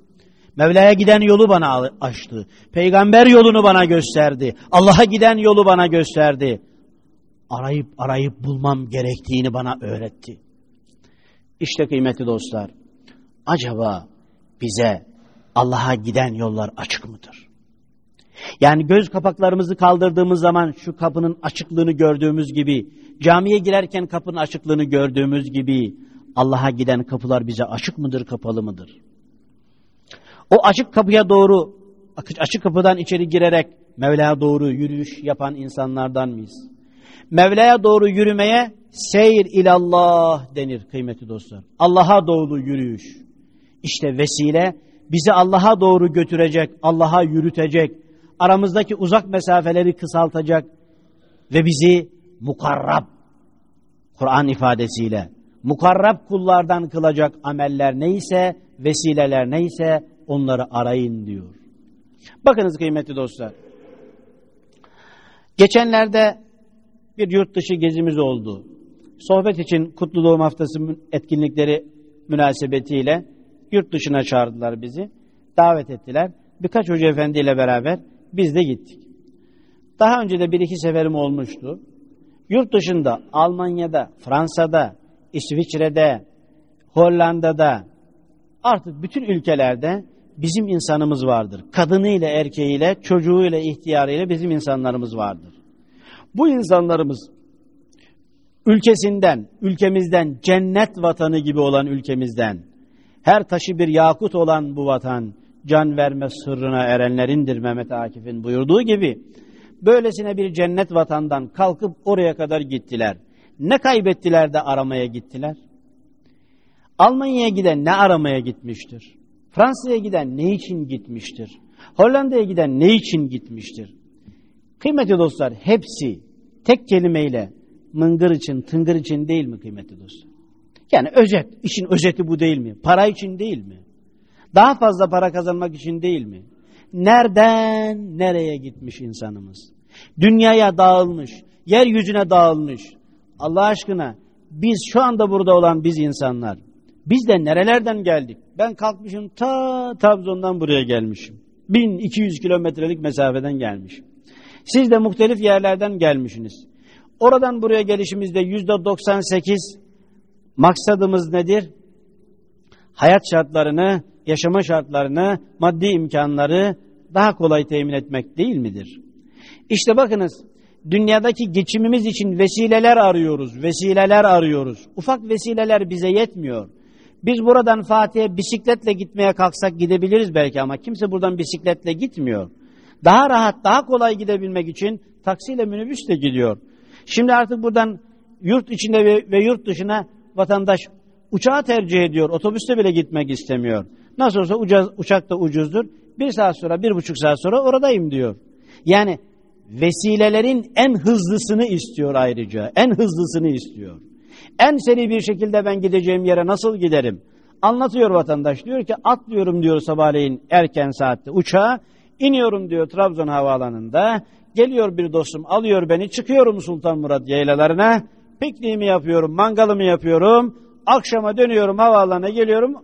Mevla'ya giden yolu bana açtı. Peygamber yolunu bana gösterdi. Allah'a giden yolu bana gösterdi. Arayıp arayıp bulmam gerektiğini bana öğretti. İşte kıymetli dostlar, acaba bize Allah'a giden yollar açık mıdır? Yani göz kapaklarımızı kaldırdığımız zaman şu kapının açıklığını gördüğümüz gibi, camiye girerken kapının açıklığını gördüğümüz gibi Allah'a giden kapılar bize açık mıdır, kapalı mıdır? O açık kapıya doğru, açık kapıdan içeri girerek Mevla'ya doğru yürüyüş yapan insanlardan mıyız? Mevla'ya doğru yürümeye seyir ilallah denir kıymetli dostlar. Allah'a doğru yürüyüş. İşte vesile bizi Allah'a doğru götürecek, Allah'a yürütecek, aramızdaki uzak mesafeleri kısaltacak ve bizi mukarrab, Kur'an ifadesiyle, mukarrab kullardan kılacak ameller neyse, vesileler neyse onları arayın diyor. Bakınız kıymetli dostlar. Geçenlerde bir yurt dışı gezimiz oldu. Sohbet için Kutlu Doğum Haftası etkinlikleri münasebetiyle yurt dışına çağırdılar bizi. Davet ettiler. Birkaç hoca efendiyle beraber biz de gittik. Daha önce de bir iki seferim olmuştu. Yurt dışında Almanya'da, Fransa'da, İsviçre'de, Hollanda'da artık bütün ülkelerde bizim insanımız vardır. Kadınıyla, erkeğiyle, çocuğuyla, ihtiyarıyla bizim insanlarımız vardır. Bu insanlarımız ülkesinden, ülkemizden, cennet vatanı gibi olan ülkemizden, her taşı bir yakut olan bu vatan, can verme sırrına erenlerindir Mehmet Akif'in buyurduğu gibi, böylesine bir cennet vatandan kalkıp oraya kadar gittiler. Ne kaybettiler de aramaya gittiler? Almanya'ya giden ne aramaya gitmiştir? Fransa'ya giden ne için gitmiştir? Hollanda'ya giden ne için gitmiştir? Kıymetli dostlar hepsi tek kelimeyle mıngır için, tıngır için değil mi kıymetli dostlar? Yani özet, işin özeti bu değil mi? Para için değil mi? Daha fazla para kazanmak için değil mi? Nereden nereye gitmiş insanımız? Dünyaya dağılmış, yeryüzüne dağılmış. Allah aşkına biz şu anda burada olan biz insanlar, biz de nerelerden geldik? Ben kalkmışım ta Trabzon'dan buraya gelmişim. 1200 kilometrelik mesafeden gelmişim. Siz de muhtelif yerlerden gelmişsiniz. Oradan buraya gelişimizde yüzde 98 maksadımız nedir? Hayat şartlarını, yaşama şartlarını, maddi imkanları daha kolay temin etmek değil midir? İşte bakınız dünyadaki geçimimiz için vesileler arıyoruz, vesileler arıyoruz. Ufak vesileler bize yetmiyor. Biz buradan Fatih'e bisikletle gitmeye kalksak gidebiliriz belki ama kimse buradan bisikletle gitmiyor. Daha rahat, daha kolay gidebilmek için taksiyle minibüs de gidiyor. Şimdi artık buradan yurt içinde ve, yurt dışına vatandaş uçağı tercih ediyor. Otobüste bile gitmek istemiyor. Nasıl olsa ucaz, uçak da ucuzdur. Bir saat sonra, bir buçuk saat sonra oradayım diyor. Yani vesilelerin en hızlısını istiyor ayrıca. En hızlısını istiyor. En seri bir şekilde ben gideceğim yere nasıl giderim? Anlatıyor vatandaş. Diyor ki atlıyorum diyor sabahleyin erken saatte uçağa. iniyorum diyor Trabzon havaalanında. Geliyor bir dostum alıyor beni çıkıyorum Sultan Murat yaylalarına. Pikniğimi yapıyorum, mangalımı yapıyorum. Akşama dönüyorum havaalanına geliyorum.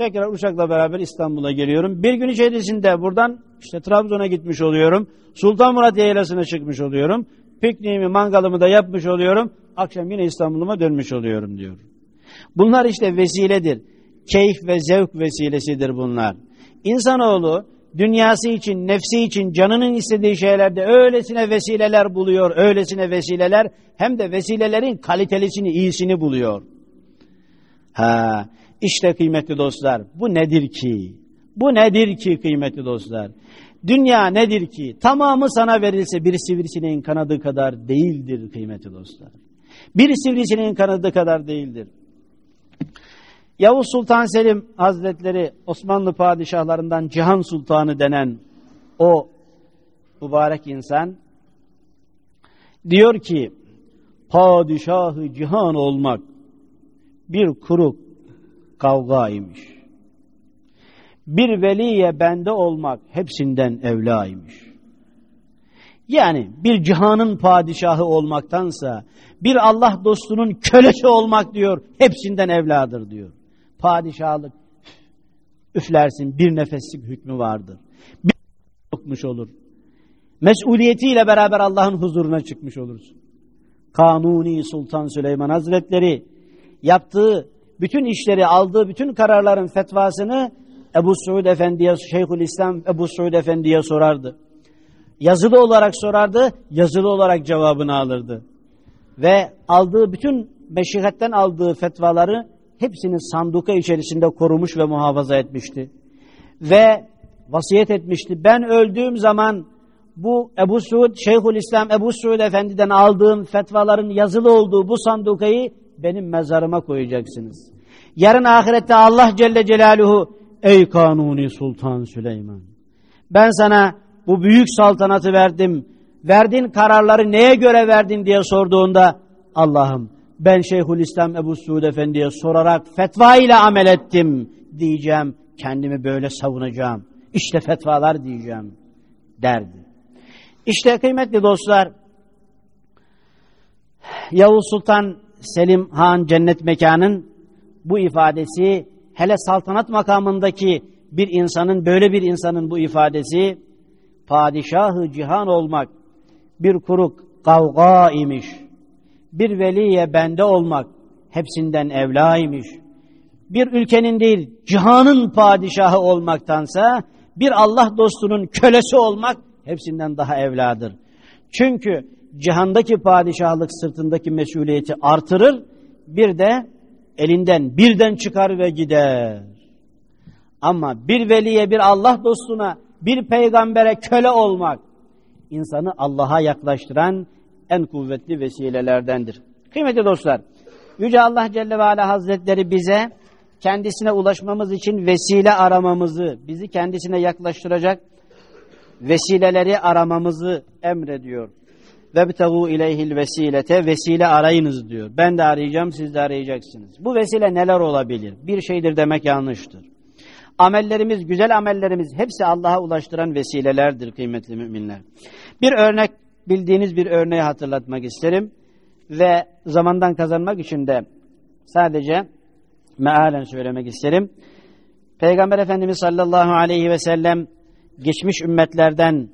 Tekrar uçakla beraber İstanbul'a geliyorum. Bir gün içerisinde buradan işte Trabzon'a gitmiş oluyorum. Sultan Murat Yaylası'na çıkmış oluyorum. Pikniğimi, mangalımı da yapmış oluyorum. Akşam yine İstanbul'uma dönmüş oluyorum diyor. Bunlar işte vesiledir. Keyif ve zevk vesilesidir bunlar. İnsanoğlu dünyası için, nefsi için, canının istediği şeylerde öylesine vesileler buluyor, öylesine vesileler hem de vesilelerin kalitelisini, iyisini buluyor. Ha, işte kıymetli dostlar, bu nedir ki? Bu nedir ki kıymetli dostlar? Dünya nedir ki? Tamamı sana verilse bir sivrisineğin kanadı kadar değildir kıymetli dostlar. Bir sivrisineğin kanadı kadar değildir. Yavuz Sultan Selim Hazretleri Osmanlı padişahlarından Cihan Sultanı denen o mübarek insan diyor ki padişahı cihan olmak bir kuru kavgaymış. Bir veliye bende olmak hepsinden evlaymış. Yani bir cihanın padişahı olmaktansa bir Allah dostunun kölesi olmak diyor hepsinden evladır diyor. Padişahlık üflersin bir nefeslik hükmü vardır. Bir yokmuş olur. Mesuliyetiyle beraber Allah'ın huzuruna çıkmış olursun. Kanuni Sultan Süleyman Hazretleri yaptığı bütün işleri, aldığı bütün kararların fetvasını Ebu Suud Efendi'ye, Şeyhül İslam Ebu Suud Efendi'ye sorardı. Yazılı olarak sorardı, yazılı olarak cevabını alırdı. Ve aldığı bütün meşihetten aldığı fetvaları hepsini sanduka içerisinde korumuş ve muhafaza etmişti. Ve vasiyet etmişti. Ben öldüğüm zaman bu Ebu Suud, Şeyhül İslam Ebu Suud Efendi'den aldığım fetvaların yazılı olduğu bu sandukayı benim mezarıma koyacaksınız. Yarın ahirette Allah Celle Celaluhu ey Kanuni Sultan Süleyman ben sana bu büyük saltanatı verdim. Verdiğin kararları neye göre verdin diye sorduğunda Allah'ım ben Şeyhülislam Ebu Suud Efendi'ye sorarak fetva ile amel ettim diyeceğim. Kendimi böyle savunacağım. İşte fetvalar diyeceğim derdi. İşte kıymetli dostlar Yavuz Sultan Selim Han cennet mekanın bu ifadesi hele saltanat makamındaki bir insanın böyle bir insanın bu ifadesi padişahı cihan olmak bir kuruk kavga imiş. Bir veliye bende olmak hepsinden evla imiş. Bir ülkenin değil cihanın padişahı olmaktansa bir Allah dostunun kölesi olmak hepsinden daha evladır. Çünkü cihandaki padişahlık sırtındaki mesuliyeti artırır, bir de elinden birden çıkar ve gider. Ama bir veliye, bir Allah dostuna, bir peygambere köle olmak, insanı Allah'a yaklaştıran en kuvvetli vesilelerdendir. Kıymetli dostlar, Yüce Allah Celle ve Ala Hazretleri bize kendisine ulaşmamız için vesile aramamızı, bizi kendisine yaklaştıracak vesileleri aramamızı emrediyor. Vebtehu ileyhil vesilete vesile arayınız diyor. Ben de arayacağım siz de arayacaksınız. Bu vesile neler olabilir? Bir şeydir demek yanlıştır. Amellerimiz, güzel amellerimiz hepsi Allah'a ulaştıran vesilelerdir kıymetli müminler. Bir örnek, bildiğiniz bir örneği hatırlatmak isterim. Ve zamandan kazanmak için de sadece mealen söylemek isterim. Peygamber Efendimiz sallallahu aleyhi ve sellem geçmiş ümmetlerden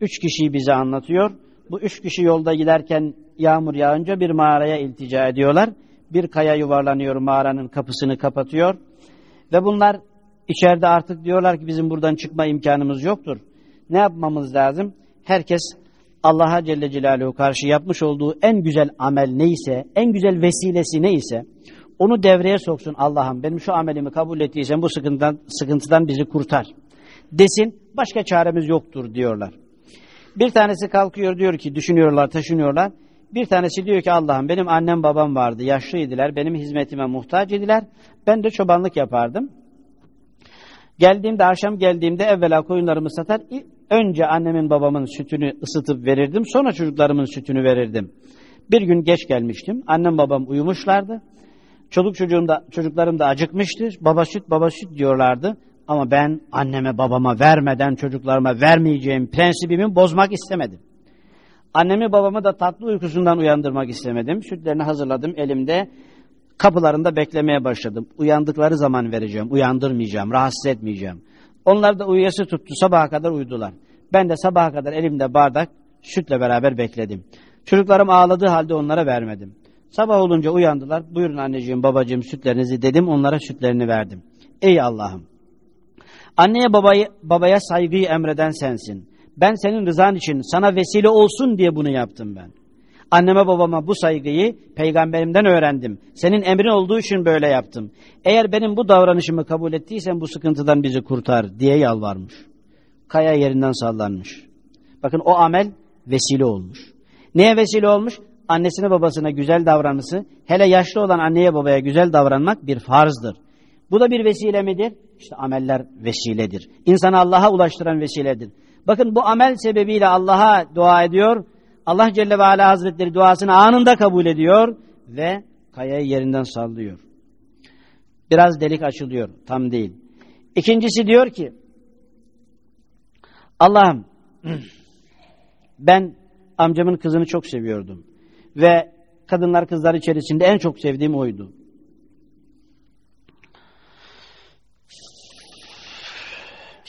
üç kişiyi bize anlatıyor. Bu üç kişi yolda giderken yağmur yağınca bir mağaraya iltica ediyorlar. Bir kaya yuvarlanıyor mağaranın kapısını kapatıyor. Ve bunlar içeride artık diyorlar ki bizim buradan çıkma imkanımız yoktur. Ne yapmamız lazım? Herkes Allah'a Celle Celaluhu karşı yapmış olduğu en güzel amel neyse, en güzel vesilesi neyse onu devreye soksun Allah'ım benim şu amelimi kabul ettiysen bu sıkıntıdan, sıkıntıdan bizi kurtar desin başka çaremiz yoktur diyorlar. Bir tanesi kalkıyor diyor ki düşünüyorlar taşınıyorlar. Bir tanesi diyor ki Allah'ım benim annem babam vardı yaşlıydılar benim hizmetime muhtaç idiler. Ben de çobanlık yapardım. Geldiğimde akşam geldiğimde evvela koyunlarımı satar önce annemin babamın sütünü ısıtıp verirdim sonra çocuklarımın sütünü verirdim. Bir gün geç gelmiştim annem babam uyumuşlardı. Çoluk çocuğum da, çocuklarım da acıkmıştı. Baba süt baba süt diyorlardı. Ama ben anneme babama vermeden çocuklarıma vermeyeceğim prensibimi bozmak istemedim. Annemi babamı da tatlı uykusundan uyandırmak istemedim. Sütlerini hazırladım elimde. Kapılarında beklemeye başladım. Uyandıkları zaman vereceğim. Uyandırmayacağım. Rahatsız etmeyeceğim. Onlar da uyuyası tuttu. Sabaha kadar uyudular. Ben de sabaha kadar elimde bardak sütle beraber bekledim. Çocuklarım ağladığı halde onlara vermedim. Sabah olunca uyandılar. Buyurun anneciğim babacığım sütlerinizi dedim. Onlara sütlerini verdim. Ey Allah'ım Anneye babayı, babaya saygıyı emreden sensin. Ben senin rızan için sana vesile olsun diye bunu yaptım ben. Anneme babama bu saygıyı peygamberimden öğrendim. Senin emrin olduğu için böyle yaptım. Eğer benim bu davranışımı kabul ettiysen bu sıkıntıdan bizi kurtar diye yalvarmış. Kaya yerinden sallanmış. Bakın o amel vesile olmuş. Neye vesile olmuş? Annesine babasına güzel davranması, hele yaşlı olan anneye babaya güzel davranmak bir farzdır. Bu da bir vesile midir? İşte ameller vesiledir. İnsanı Allah'a ulaştıran vesiledir. Bakın bu amel sebebiyle Allah'a dua ediyor. Allah Celle ve Ala Hazretleri duasını anında kabul ediyor ve kayayı yerinden sallıyor. Biraz delik açılıyor, tam değil. İkincisi diyor ki, Allah'ım ben amcamın kızını çok seviyordum. Ve kadınlar kızlar içerisinde en çok sevdiğim oydu.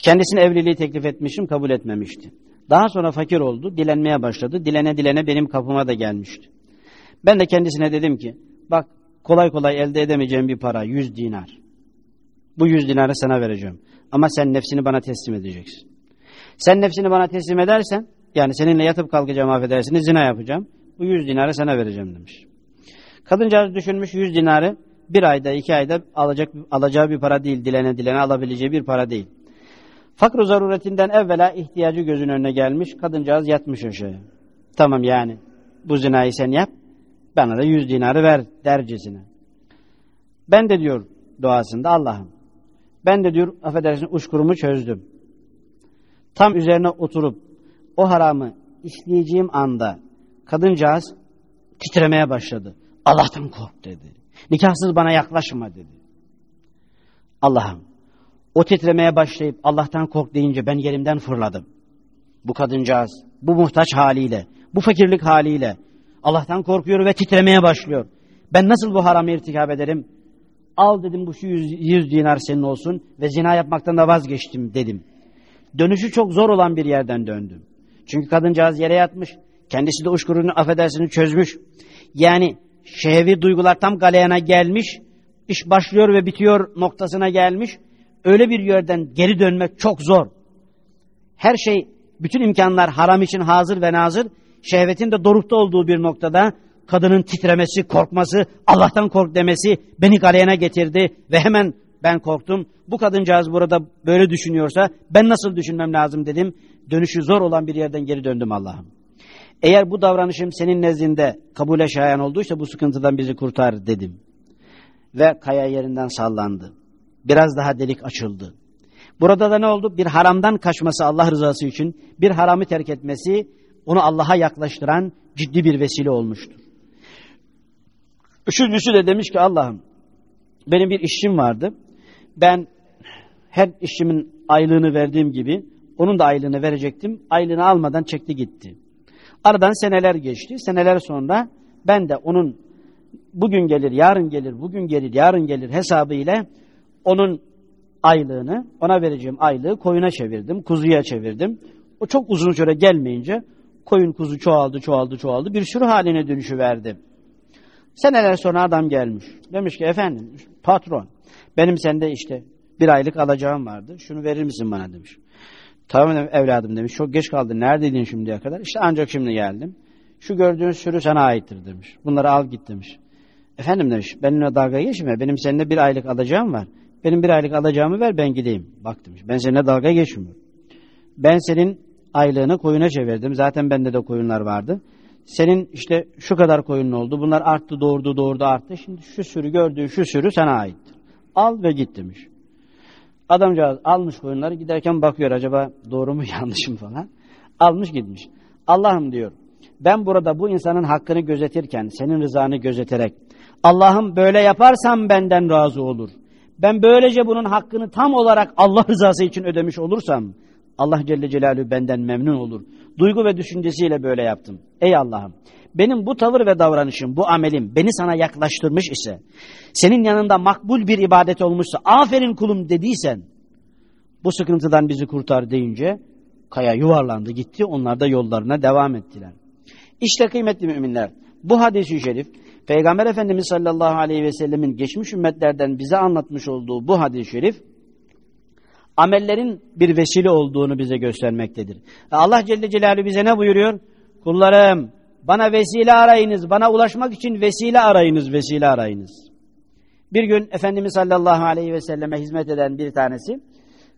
Kendisine evliliği teklif etmişim, kabul etmemişti. Daha sonra fakir oldu, dilenmeye başladı. Dilene dilene benim kapıma da gelmişti. Ben de kendisine dedim ki, bak kolay kolay elde edemeyeceğim bir para, yüz dinar. Bu yüz dinarı sana vereceğim. Ama sen nefsini bana teslim edeceksin. Sen nefsini bana teslim edersen, yani seninle yatıp kalkacağım affedersiniz, zina yapacağım. Bu yüz dinarı sana vereceğim demiş. Kadıncağız düşünmüş yüz dinarı bir ayda, iki ayda alacak, alacağı bir para değil, dilene dilene alabileceği bir para değil. Fakr zaruretinden evvela ihtiyacı gözün önüne gelmiş. Kadıncağız yatmış aşağıya. Tamam yani bu zinayı sen yap. Bana da yüz dinarı ver dercesine. Ben de diyor duasında Allah'ım. Ben de diyor affedersin uçkurumu çözdüm. Tam üzerine oturup o haramı işleyeceğim anda kadıncağız titremeye başladı. Allah'tan kork dedi. Nikahsız bana yaklaşma dedi. Allah'ım o titremeye başlayıp Allah'tan kork deyince ben yerimden fırladım. Bu kadıncağız bu muhtaç haliyle, bu fakirlik haliyle Allah'tan korkuyor ve titremeye başlıyor. Ben nasıl bu haramı irtikap ederim? Al dedim bu şu yüz, yüz dinar senin olsun ve zina yapmaktan da vazgeçtim dedim. Dönüşü çok zor olan bir yerden döndüm. Çünkü kadıncağız yere yatmış. Kendisi de uçkurunu affedersini çözmüş. Yani şehvi duygular tam galeyana gelmiş. iş başlıyor ve bitiyor noktasına gelmiş öyle bir yerden geri dönmek çok zor. Her şey, bütün imkanlar haram için hazır ve nazır. Şehvetin de dorukta olduğu bir noktada kadının titremesi, korkması, Allah'tan kork demesi beni galeyana getirdi ve hemen ben korktum. Bu kadıncağız burada böyle düşünüyorsa ben nasıl düşünmem lazım dedim. Dönüşü zor olan bir yerden geri döndüm Allah'ım. Eğer bu davranışım senin nezdinde kabule şayan olduysa bu sıkıntıdan bizi kurtar dedim. Ve kaya yerinden sallandı biraz daha delik açıldı. Burada da ne oldu? Bir haramdan kaçması Allah rızası için, bir haramı terk etmesi onu Allah'a yaklaştıran ciddi bir vesile olmuştur. Üçüncüsü de demiş ki Allah'ım benim bir işçim vardı. Ben her işçimin aylığını verdiğim gibi onun da aylığını verecektim. Aylığını almadan çekti gitti. Aradan seneler geçti. Seneler sonra ben de onun bugün gelir, yarın gelir, bugün gelir, yarın gelir hesabı ile onun aylığını, ona vereceğim aylığı koyuna çevirdim, kuzuya çevirdim. O çok uzun süre gelmeyince koyun kuzu çoğaldı, çoğaldı, çoğaldı. Bir sürü haline dönüşü verdi. Seneler sonra adam gelmiş. Demiş ki efendim patron benim sende işte bir aylık alacağım vardı. Şunu verir misin bana demiş. Tamam evladım demiş. Çok geç kaldın. Neredeydin şimdiye kadar? İşte ancak şimdi geldim. Şu gördüğün sürü sana aittir demiş. Bunları al git demiş. Efendim demiş benimle dalga geçme. Benim seninle bir aylık alacağım var. Benim bir aylık alacağımı ver ben gideyim. Bak demiş ben seninle dalga geçmiyorum. Ben senin aylığını koyuna çevirdim. Zaten bende de koyunlar vardı. Senin işte şu kadar koyunun oldu. Bunlar arttı, doğurdu, doğurdu, arttı. Şimdi şu sürü gördüğün şu sürü sana aittir. Al ve git demiş. Adamcağız almış koyunları giderken bakıyor acaba doğru mu yanlış mı falan. Almış gitmiş. Allah'ım diyor ben burada bu insanın hakkını gözetirken senin rızanı gözeterek Allah'ım böyle yaparsam benden razı olur. Ben böylece bunun hakkını tam olarak Allah rızası için ödemiş olursam Allah Celle Celaluhu benden memnun olur. Duygu ve düşüncesiyle böyle yaptım. Ey Allah'ım benim bu tavır ve davranışım, bu amelim beni sana yaklaştırmış ise, senin yanında makbul bir ibadet olmuşsa, aferin kulum dediysen, bu sıkıntıdan bizi kurtar deyince, kaya yuvarlandı gitti, onlar da yollarına devam ettiler. İşte kıymetli müminler, bu hadis-i şerif, Peygamber Efendimiz sallallahu aleyhi ve sellemin geçmiş ümmetlerden bize anlatmış olduğu bu hadis-i şerif, amellerin bir vesile olduğunu bize göstermektedir. Allah Celle Celaluhu bize ne buyuruyor? Kullarım, bana vesile arayınız, bana ulaşmak için vesile arayınız, vesile arayınız. Bir gün Efendimiz sallallahu aleyhi ve selleme hizmet eden bir tanesi,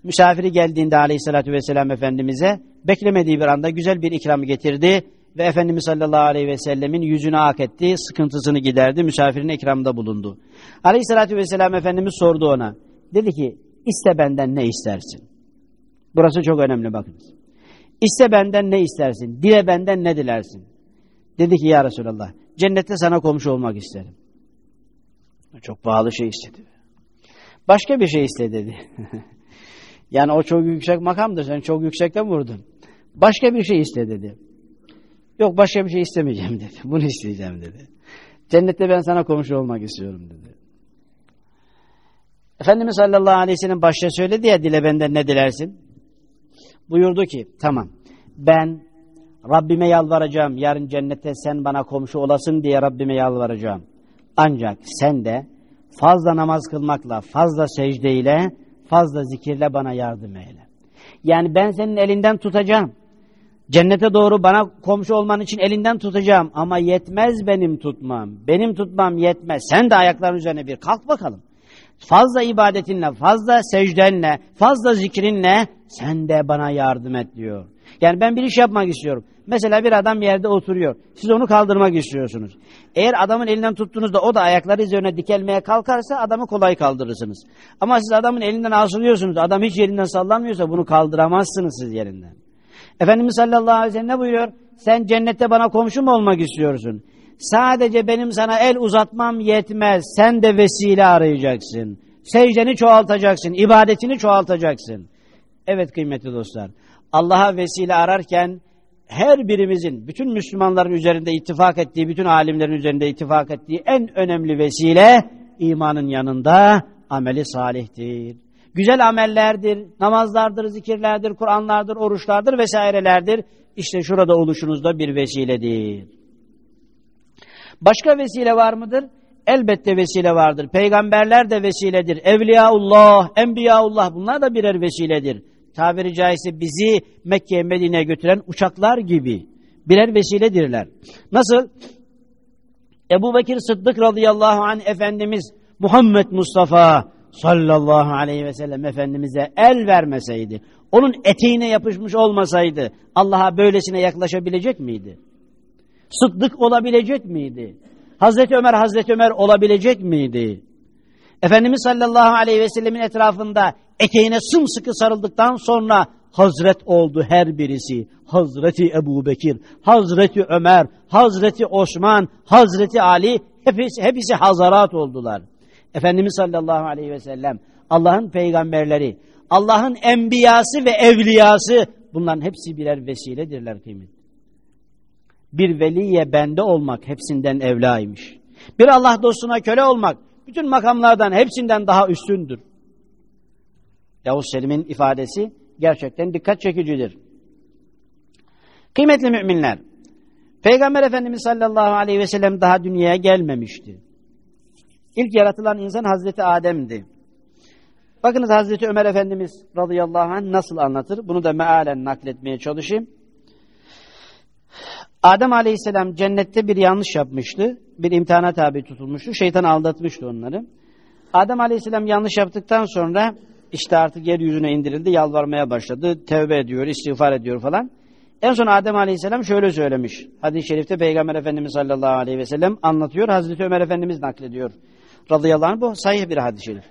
misafiri geldiğinde aleyhissalatü vesselam Efendimiz'e beklemediği bir anda güzel bir ikramı getirdi ve Efendimiz sallallahu aleyhi ve sellemin yüzünü ak etti, sıkıntısını giderdi, misafirin ikramda bulundu. Aleyhissalatü vesselam Efendimiz sordu ona, dedi ki, iste benden ne istersin? Burası çok önemli bakınız. İste benden ne istersin? Dile benden ne dilersin? Dedi ki ya Resulallah cennette sana komşu olmak isterim. Çok pahalı şey istedi. Başka bir şey iste dedi. yani o çok yüksek makamdır sen çok yüksekten vurdun. Başka bir şey iste dedi. Yok başka bir şey istemeyeceğim dedi. Bunu isteyeceğim dedi. Cennette ben sana komşu olmak istiyorum dedi. Efendimiz sallallahu aleyhi ve sellem başta söyledi ya dile benden ne dilersin? Buyurdu ki tamam ben Rabbime yalvaracağım. Yarın cennette sen bana komşu olasın diye Rabbime yalvaracağım. Ancak sen de fazla namaz kılmakla, fazla secdeyle, fazla zikirle bana yardım eyle. Yani ben senin elinden tutacağım. Cennete doğru bana komşu olman için elinden tutacağım. Ama yetmez benim tutmam. Benim tutmam yetmez. Sen de ayakların üzerine bir kalk bakalım. Fazla ibadetinle, fazla secdenle, fazla zikrinle sen de bana yardım et diyor. Yani ben bir iş yapmak istiyorum. Mesela bir adam yerde oturuyor. Siz onu kaldırmak istiyorsunuz. Eğer adamın elinden tuttuğunuzda o da ayakları üzerine dikelmeye kalkarsa adamı kolay kaldırırsınız. Ama siz adamın elinden asılıyorsunuz. Adam hiç yerinden sallanmıyorsa bunu kaldıramazsınız siz yerinden. Efendimiz sallallahu aleyhi ve sellem ne buyuruyor? Sen cennette bana komşu mu olmak istiyorsun? Sadece benim sana el uzatmam yetmez. Sen de vesile arayacaksın. Secdeni çoğaltacaksın. ibadetini çoğaltacaksın. Evet kıymetli dostlar. Allah'a vesile ararken her birimizin, bütün Müslümanların üzerinde ittifak ettiği, bütün alimlerin üzerinde ittifak ettiği en önemli vesile imanın yanında ameli salihtir. Güzel amellerdir, namazlardır, zikirlerdir, Kur'anlardır, oruçlardır vesairelerdir. İşte şurada oluşunuzda bir vesiledir. Başka vesile var mıdır? Elbette vesile vardır. Peygamberler de vesiledir. Evliyaullah, Enbiyaullah bunlar da birer vesiledir tabiri caizse bizi Mekke'ye Medine'ye götüren uçaklar gibi birer vesiledirler. Nasıl? Ebu Bekir Sıddık radıyallahu anh Efendimiz Muhammed Mustafa sallallahu aleyhi ve sellem Efendimiz'e el vermeseydi, onun eteğine yapışmış olmasaydı Allah'a böylesine yaklaşabilecek miydi? Sıddık olabilecek miydi? Hazreti Ömer Hazreti Ömer olabilecek miydi? Efendimiz sallallahu aleyhi ve sellemin etrafında eteğine sımsıkı sarıldıktan sonra Hazret oldu her birisi. Hazreti Ebu Bekir, Hazreti Ömer, Hazreti Osman, Hazreti Ali hepsi, hepsi hazarat oldular. Efendimiz sallallahu aleyhi ve sellem Allah'ın peygamberleri, Allah'ın enbiyası ve evliyası bunların hepsi birer vesiledirler kıymet. Bir veliye bende olmak hepsinden evlaymış. Bir Allah dostuna köle olmak bütün makamlardan hepsinden daha üstündür. Yavuz Selim'in ifadesi gerçekten dikkat çekicidir. Kıymetli müminler, Peygamber Efendimiz sallallahu aleyhi ve sellem daha dünyaya gelmemişti. İlk yaratılan insan Hazreti Adem'di. Bakınız Hazreti Ömer Efendimiz radıyallahu anh nasıl anlatır? Bunu da mealen nakletmeye çalışayım. Adem aleyhisselam cennette bir yanlış yapmıştı. Bir imtihana tabi tutulmuştu. Şeytan aldatmıştı onları. Adem aleyhisselam yanlış yaptıktan sonra işte artık yeryüzüne indirildi, yalvarmaya başladı. Tevbe ediyor, istiğfar ediyor falan. En son Adem Aleyhisselam şöyle söylemiş. Hadis-i şerifte Peygamber Efendimiz sallallahu aleyhi ve sellem anlatıyor. Hazreti Ömer Efendimiz naklediyor. Radıyallahu anh bu sahih bir hadis-i şerif.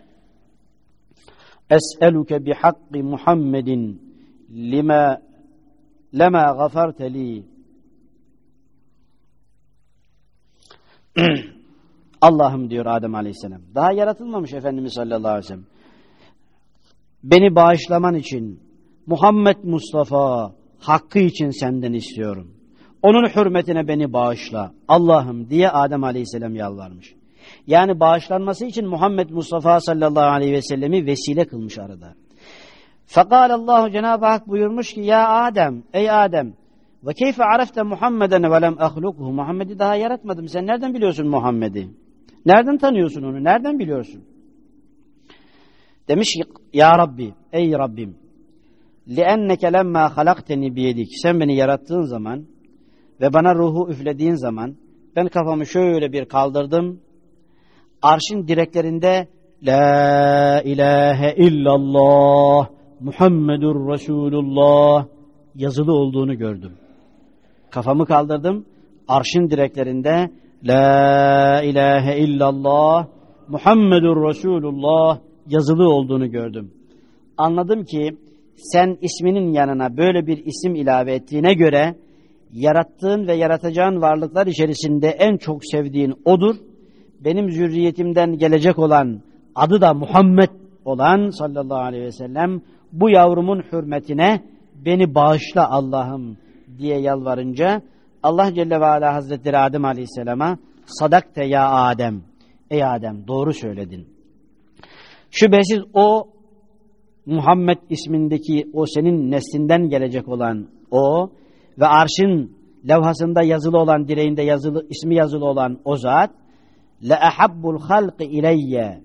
Es'eluke bihakki Muhammedin lima lema gafarte li. Allah'ım diyor Adem Aleyhisselam. Daha yaratılmamış Efendimiz sallallahu aleyhi ve sellem. Beni bağışlaman için Muhammed Mustafa hakkı için senden istiyorum. Onun hürmetine beni bağışla Allah'ım diye Adem Aleyhisselam yalvarmış. Yani bağışlanması için Muhammed Mustafa sallallahu aleyhi ve sellemi vesile kılmış arada. Fakat Allahu Cenab-ı Hak buyurmuş ki ya Adem ey Adem ve keyfe arefte Muhammeden ve lem ahlukhu Muhammed'i daha yaratmadım. Sen nereden biliyorsun Muhammed'i? Nereden tanıyorsun onu? Nereden biliyorsun? Demiş ki ya Rabbi ey Rabbim لِأَنَّكَ لَمَّا خَلَقْتَنِ بِيَدِكِ Sen beni yarattığın zaman ve bana ruhu üflediğin zaman ben kafamı şöyle bir kaldırdım. Arşın direklerinde La ilahe illallah Muhammedur Resulullah yazılı olduğunu gördüm. Kafamı kaldırdım. Arşın direklerinde La ilahe illallah Muhammedur Resulullah yazılı olduğunu gördüm. Anladım ki sen isminin yanına böyle bir isim ilave ettiğine göre yarattığın ve yaratacağın varlıklar içerisinde en çok sevdiğin odur. Benim zürriyetimden gelecek olan adı da Muhammed olan sallallahu aleyhi ve sellem bu yavrumun hürmetine beni bağışla Allah'ım diye yalvarınca Allah Celle ve Ala Hazretleri Adem Aleyhisselam'a sadakte ya Adem ey Adem doğru söyledin. Şüphesiz o Muhammed ismindeki o senin neslinden gelecek olan o ve arşın levhasında yazılı olan direğinde yazılı ismi yazılı olan o zat le ahabbul halqi ileyye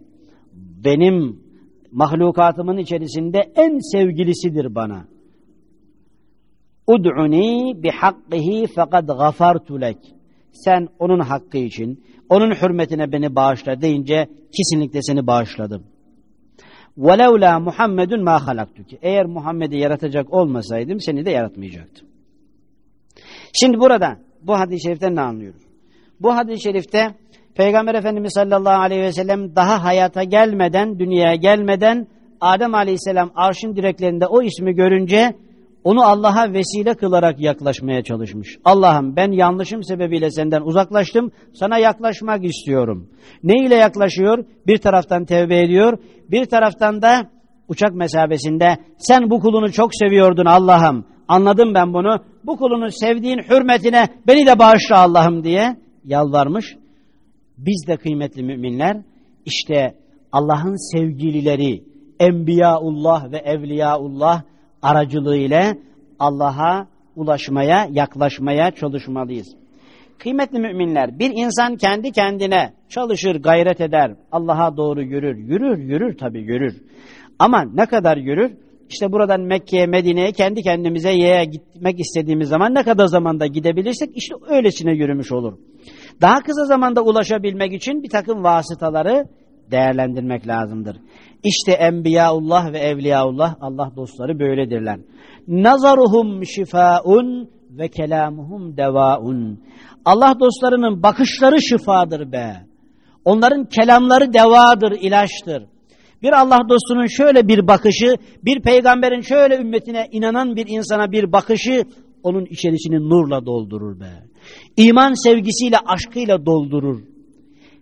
benim mahlukatımın içerisinde en sevgilisidir bana. Ud'uni bi hakkihi fekad gafartu lek. Sen onun hakkı için, onun hürmetine beni bağışla deyince kesinlikle seni bağışladım. وَلَوْلَا Muhammedun ma halaktuki. Eğer Muhammed'i yaratacak olmasaydım seni de yaratmayacaktım. Şimdi burada bu hadis-i şeriften ne anlıyoruz? Bu hadis-i şerifte Peygamber Efendimiz sallallahu aleyhi ve sellem daha hayata gelmeden, dünyaya gelmeden Adem aleyhisselam arşın direklerinde o ismi görünce onu Allah'a vesile kılarak yaklaşmaya çalışmış. Allah'ım ben yanlışım sebebiyle senden uzaklaştım, sana yaklaşmak istiyorum. Ne ile yaklaşıyor? Bir taraftan tevbe ediyor, bir taraftan da uçak mesabesinde sen bu kulunu çok seviyordun Allah'ım. Anladım ben bunu. Bu kulunu sevdiğin hürmetine beni de bağışla Allah'ım diye yalvarmış. Biz de kıymetli müminler işte Allah'ın sevgilileri, Enbiyaullah ve Evliyaullah aracılığıyla Allah'a ulaşmaya, yaklaşmaya çalışmalıyız. Kıymetli müminler, bir insan kendi kendine çalışır, gayret eder, Allah'a doğru yürür. Yürür, yürür tabii yürür. Ama ne kadar yürür? İşte buradan Mekke'ye, Medine'ye kendi kendimize yeye gitmek istediğimiz zaman ne kadar zamanda gidebilirsek işte öylesine yürümüş olur. Daha kısa zamanda ulaşabilmek için bir takım vasıtaları değerlendirmek lazımdır. İşte Enbiyaullah ve Evliyaullah Allah dostları böyledirler. Nazaruhum şifaun ve kelamuhum devaun. Allah dostlarının bakışları şifadır be. Onların kelamları devadır, ilaçtır. Bir Allah dostunun şöyle bir bakışı, bir peygamberin şöyle ümmetine inanan bir insana bir bakışı onun içerisini nurla doldurur be. İman sevgisiyle, aşkıyla doldurur.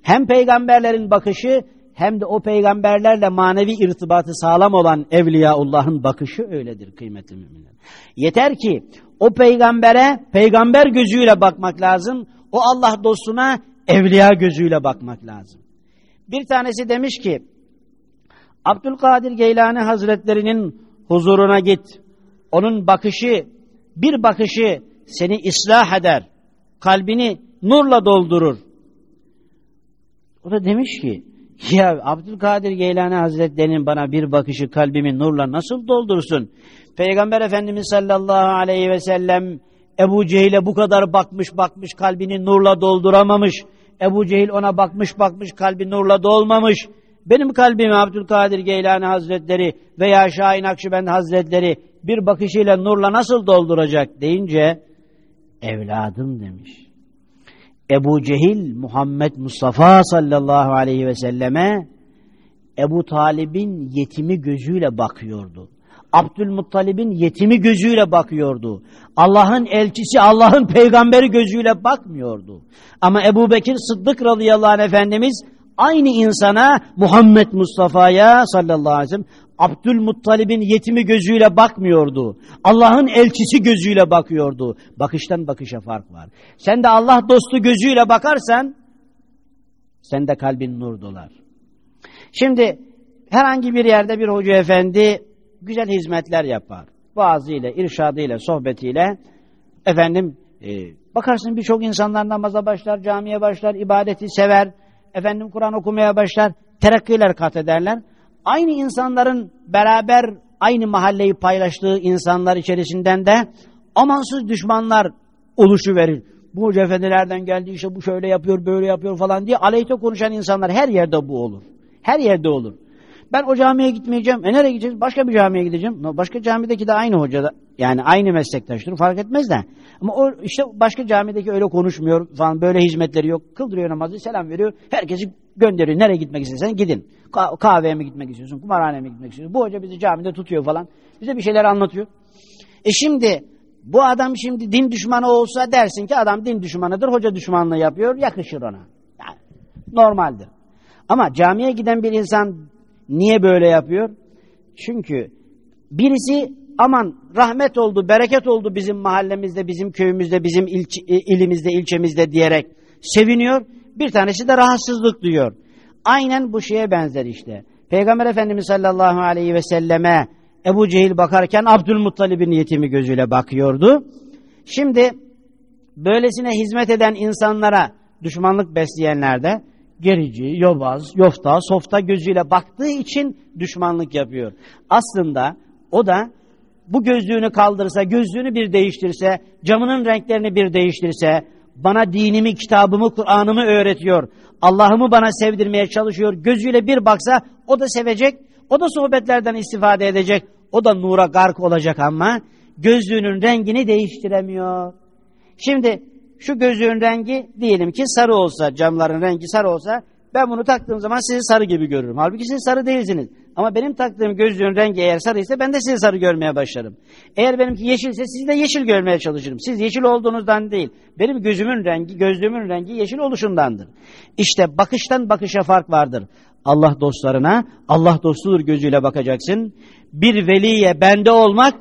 Hem peygamberlerin bakışı hem de o peygamberlerle manevi irtibatı sağlam olan Evliyaullah'ın bakışı öyledir kıymetli müminler. Yeter ki o peygambere peygamber gözüyle bakmak lazım. O Allah dostuna evliya gözüyle bakmak lazım. Bir tanesi demiş ki Abdülkadir Geylani Hazretlerinin huzuruna git. Onun bakışı, bir bakışı seni ıslah eder. Kalbini nurla doldurur. O da demiş ki ya Abdülkadir Geylani Hazretleri'nin bana bir bakışı kalbimi nurla nasıl doldursun? Peygamber Efendimiz sallallahu aleyhi ve sellem Ebu Cehil'e bu kadar bakmış bakmış kalbini nurla dolduramamış. Ebu Cehil ona bakmış bakmış kalbi nurla dolmamış. Benim kalbimi Abdülkadir Geylani Hazretleri veya Şahin Akşibend Hazretleri bir bakışıyla nurla nasıl dolduracak deyince evladım demiş. Ebu Cehil Muhammed Mustafa sallallahu aleyhi ve selleme Ebu Talib'in yetimi gözüyle bakıyordu. Abdülmuttalib'in yetimi gözüyle bakıyordu. Allah'ın elçisi, Allah'ın peygamberi gözüyle bakmıyordu. Ama Ebu Bekir Sıddık radıyallahu anh Efendimiz aynı insana Muhammed Mustafa'ya sallallahu aleyhi ve sellem Abdülmuttalib'in yetimi gözüyle bakmıyordu. Allah'ın elçisi gözüyle bakıyordu. Bakıştan bakışa fark var. Sen de Allah dostu gözüyle bakarsan sen de kalbin nur dolar. Şimdi herhangi bir yerde bir hoca efendi güzel hizmetler yapar. Vaazıyla, irşadıyla, sohbetiyle efendim e, bakarsın birçok insanlar namaza başlar, camiye başlar, ibadeti sever, efendim Kur'an okumaya başlar, terakkiler kat ederler. Aynı insanların beraber aynı mahalleyi paylaştığı insanlar içerisinden de amansız düşmanlar oluşu verir. Bu hoca geldi işte bu şöyle yapıyor, böyle yapıyor falan diye aleyhte konuşan insanlar her yerde bu olur. Her yerde olur. Ben o camiye gitmeyeceğim. E nereye gideceğiz? Başka bir camiye gideceğim. Başka camideki de aynı hoca da, yani aynı meslektaştır fark etmez de. Ama o işte başka camideki öyle konuşmuyor falan böyle hizmetleri yok. Kıldırıyor namazı selam veriyor. Herkesi gönderiyor. Nereye gitmek istersen gidin. kahveye mi gitmek istiyorsun? Kumarhaneye mi gitmek istiyorsun? Bu hoca bizi camide tutuyor falan. Bize bir şeyler anlatıyor. E şimdi bu adam şimdi din düşmanı olsa dersin ki adam din düşmanıdır. Hoca düşmanlığı yapıyor. Yakışır ona. Yani normaldir. Ama camiye giden bir insan niye böyle yapıyor? Çünkü birisi aman rahmet oldu, bereket oldu bizim mahallemizde, bizim köyümüzde, bizim ilç, ilimizde, ilçemizde diyerek seviniyor. Bir tanesi de rahatsızlık duyuyor. Aynen bu şeye benzer işte. Peygamber Efendimiz sallallahu aleyhi ve selleme Ebu Cehil bakarken Abdülmuttalib'in yetimi gözüyle bakıyordu. Şimdi böylesine hizmet eden insanlara düşmanlık besleyenler de gerici, yobaz, yofta, softa gözüyle baktığı için düşmanlık yapıyor. Aslında o da bu gözlüğünü kaldırsa, gözlüğünü bir değiştirse, camının renklerini bir değiştirse, bana dinimi, kitabımı, Kur'an'ımı öğretiyor. Allah'ımı bana sevdirmeye çalışıyor. Gözüyle bir baksa o da sevecek, o da sohbetlerden istifade edecek. O da nura gark olacak ama gözlüğünün rengini değiştiremiyor. Şimdi şu gözlüğün rengi diyelim ki sarı olsa, camların rengi sarı olsa ben bunu taktığım zaman sizi sarı gibi görürüm. Halbuki siz sarı değilsiniz. Ama benim taktığım gözlüğün rengi eğer sarıysa ben de sizi sarı görmeye başlarım. Eğer benimki yeşilse sizi de yeşil görmeye çalışırım. Siz yeşil olduğunuzdan değil. Benim gözümün rengi, gözlüğümün rengi yeşil oluşundandır. İşte bakıştan bakışa fark vardır. Allah dostlarına Allah dostudur gözüyle bakacaksın. Bir veliye bende olmak,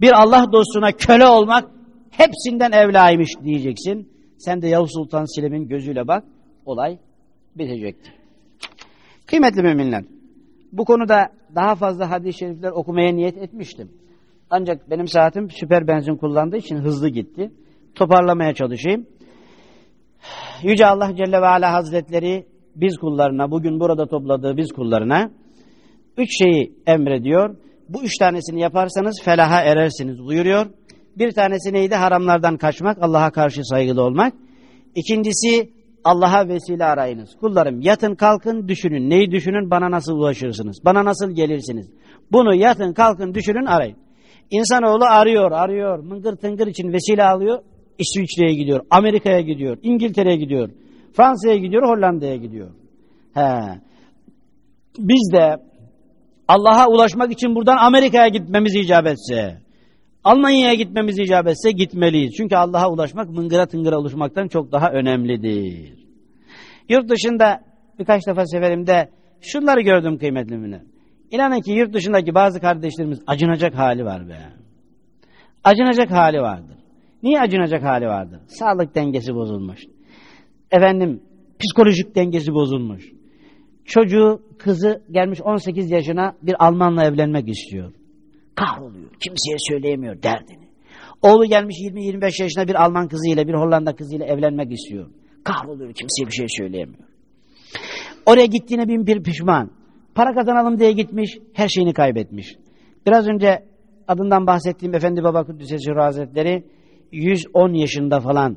bir Allah dostuna köle olmak hepsinden evlaymış diyeceksin. Sen de Yavuz Sultan Selim'in gözüyle bak, olay bitecektir. Kıymetli müminler, bu konuda daha fazla hadis-i şerifler okumaya niyet etmiştim. Ancak benim saatim süper benzin kullandığı için hızlı gitti. Toparlamaya çalışayım. Yüce Allah Celle ve Ala Hazretleri biz kullarına, bugün burada topladığı biz kullarına üç şeyi emrediyor. Bu üç tanesini yaparsanız felaha erersiniz buyuruyor. Bir tanesi neydi? Haramlardan kaçmak, Allah'a karşı saygılı olmak. İkincisi Allah'a vesile arayınız. Kullarım yatın kalkın düşünün. Neyi düşünün? Bana nasıl ulaşırsınız? Bana nasıl gelirsiniz? Bunu yatın kalkın düşünün arayın. İnsanoğlu arıyor, arıyor. Mıngır tıngır için vesile alıyor. İsviçre'ye gidiyor, Amerika'ya gidiyor, İngiltere'ye gidiyor, Fransa'ya gidiyor, Hollanda'ya gidiyor. He. Biz de Allah'a ulaşmak için buradan Amerika'ya gitmemiz icap etse, Almanya'ya gitmemiz icap etse gitmeliyiz. Çünkü Allah'a ulaşmak mıngıra tıngıra ulaşmaktan çok daha önemlidir. Yurt dışında birkaç defa seferimde şunları gördüm kıymetli müminler. İnanın ki yurt dışındaki bazı kardeşlerimiz acınacak hali var be. Acınacak hali vardır. Niye acınacak hali vardır? Sağlık dengesi bozulmuş. Efendim psikolojik dengesi bozulmuş. Çocuğu, kızı gelmiş 18 yaşına bir Almanla evlenmek istiyor. Kahroluyor. Kimseye söyleyemiyor derdini. Oğlu gelmiş 20-25 yaşına bir Alman kızıyla bir Hollanda kızıyla evlenmek istiyor. Kahroluyor. Kimseye bir şey söyleyemiyor. Oraya gittiğine bin bir pişman. Para kazanalım diye gitmiş. Her şeyini kaybetmiş. Biraz önce adından bahsettiğim Efendi Baba Kuddisesi Hazretleri 110 yaşında falan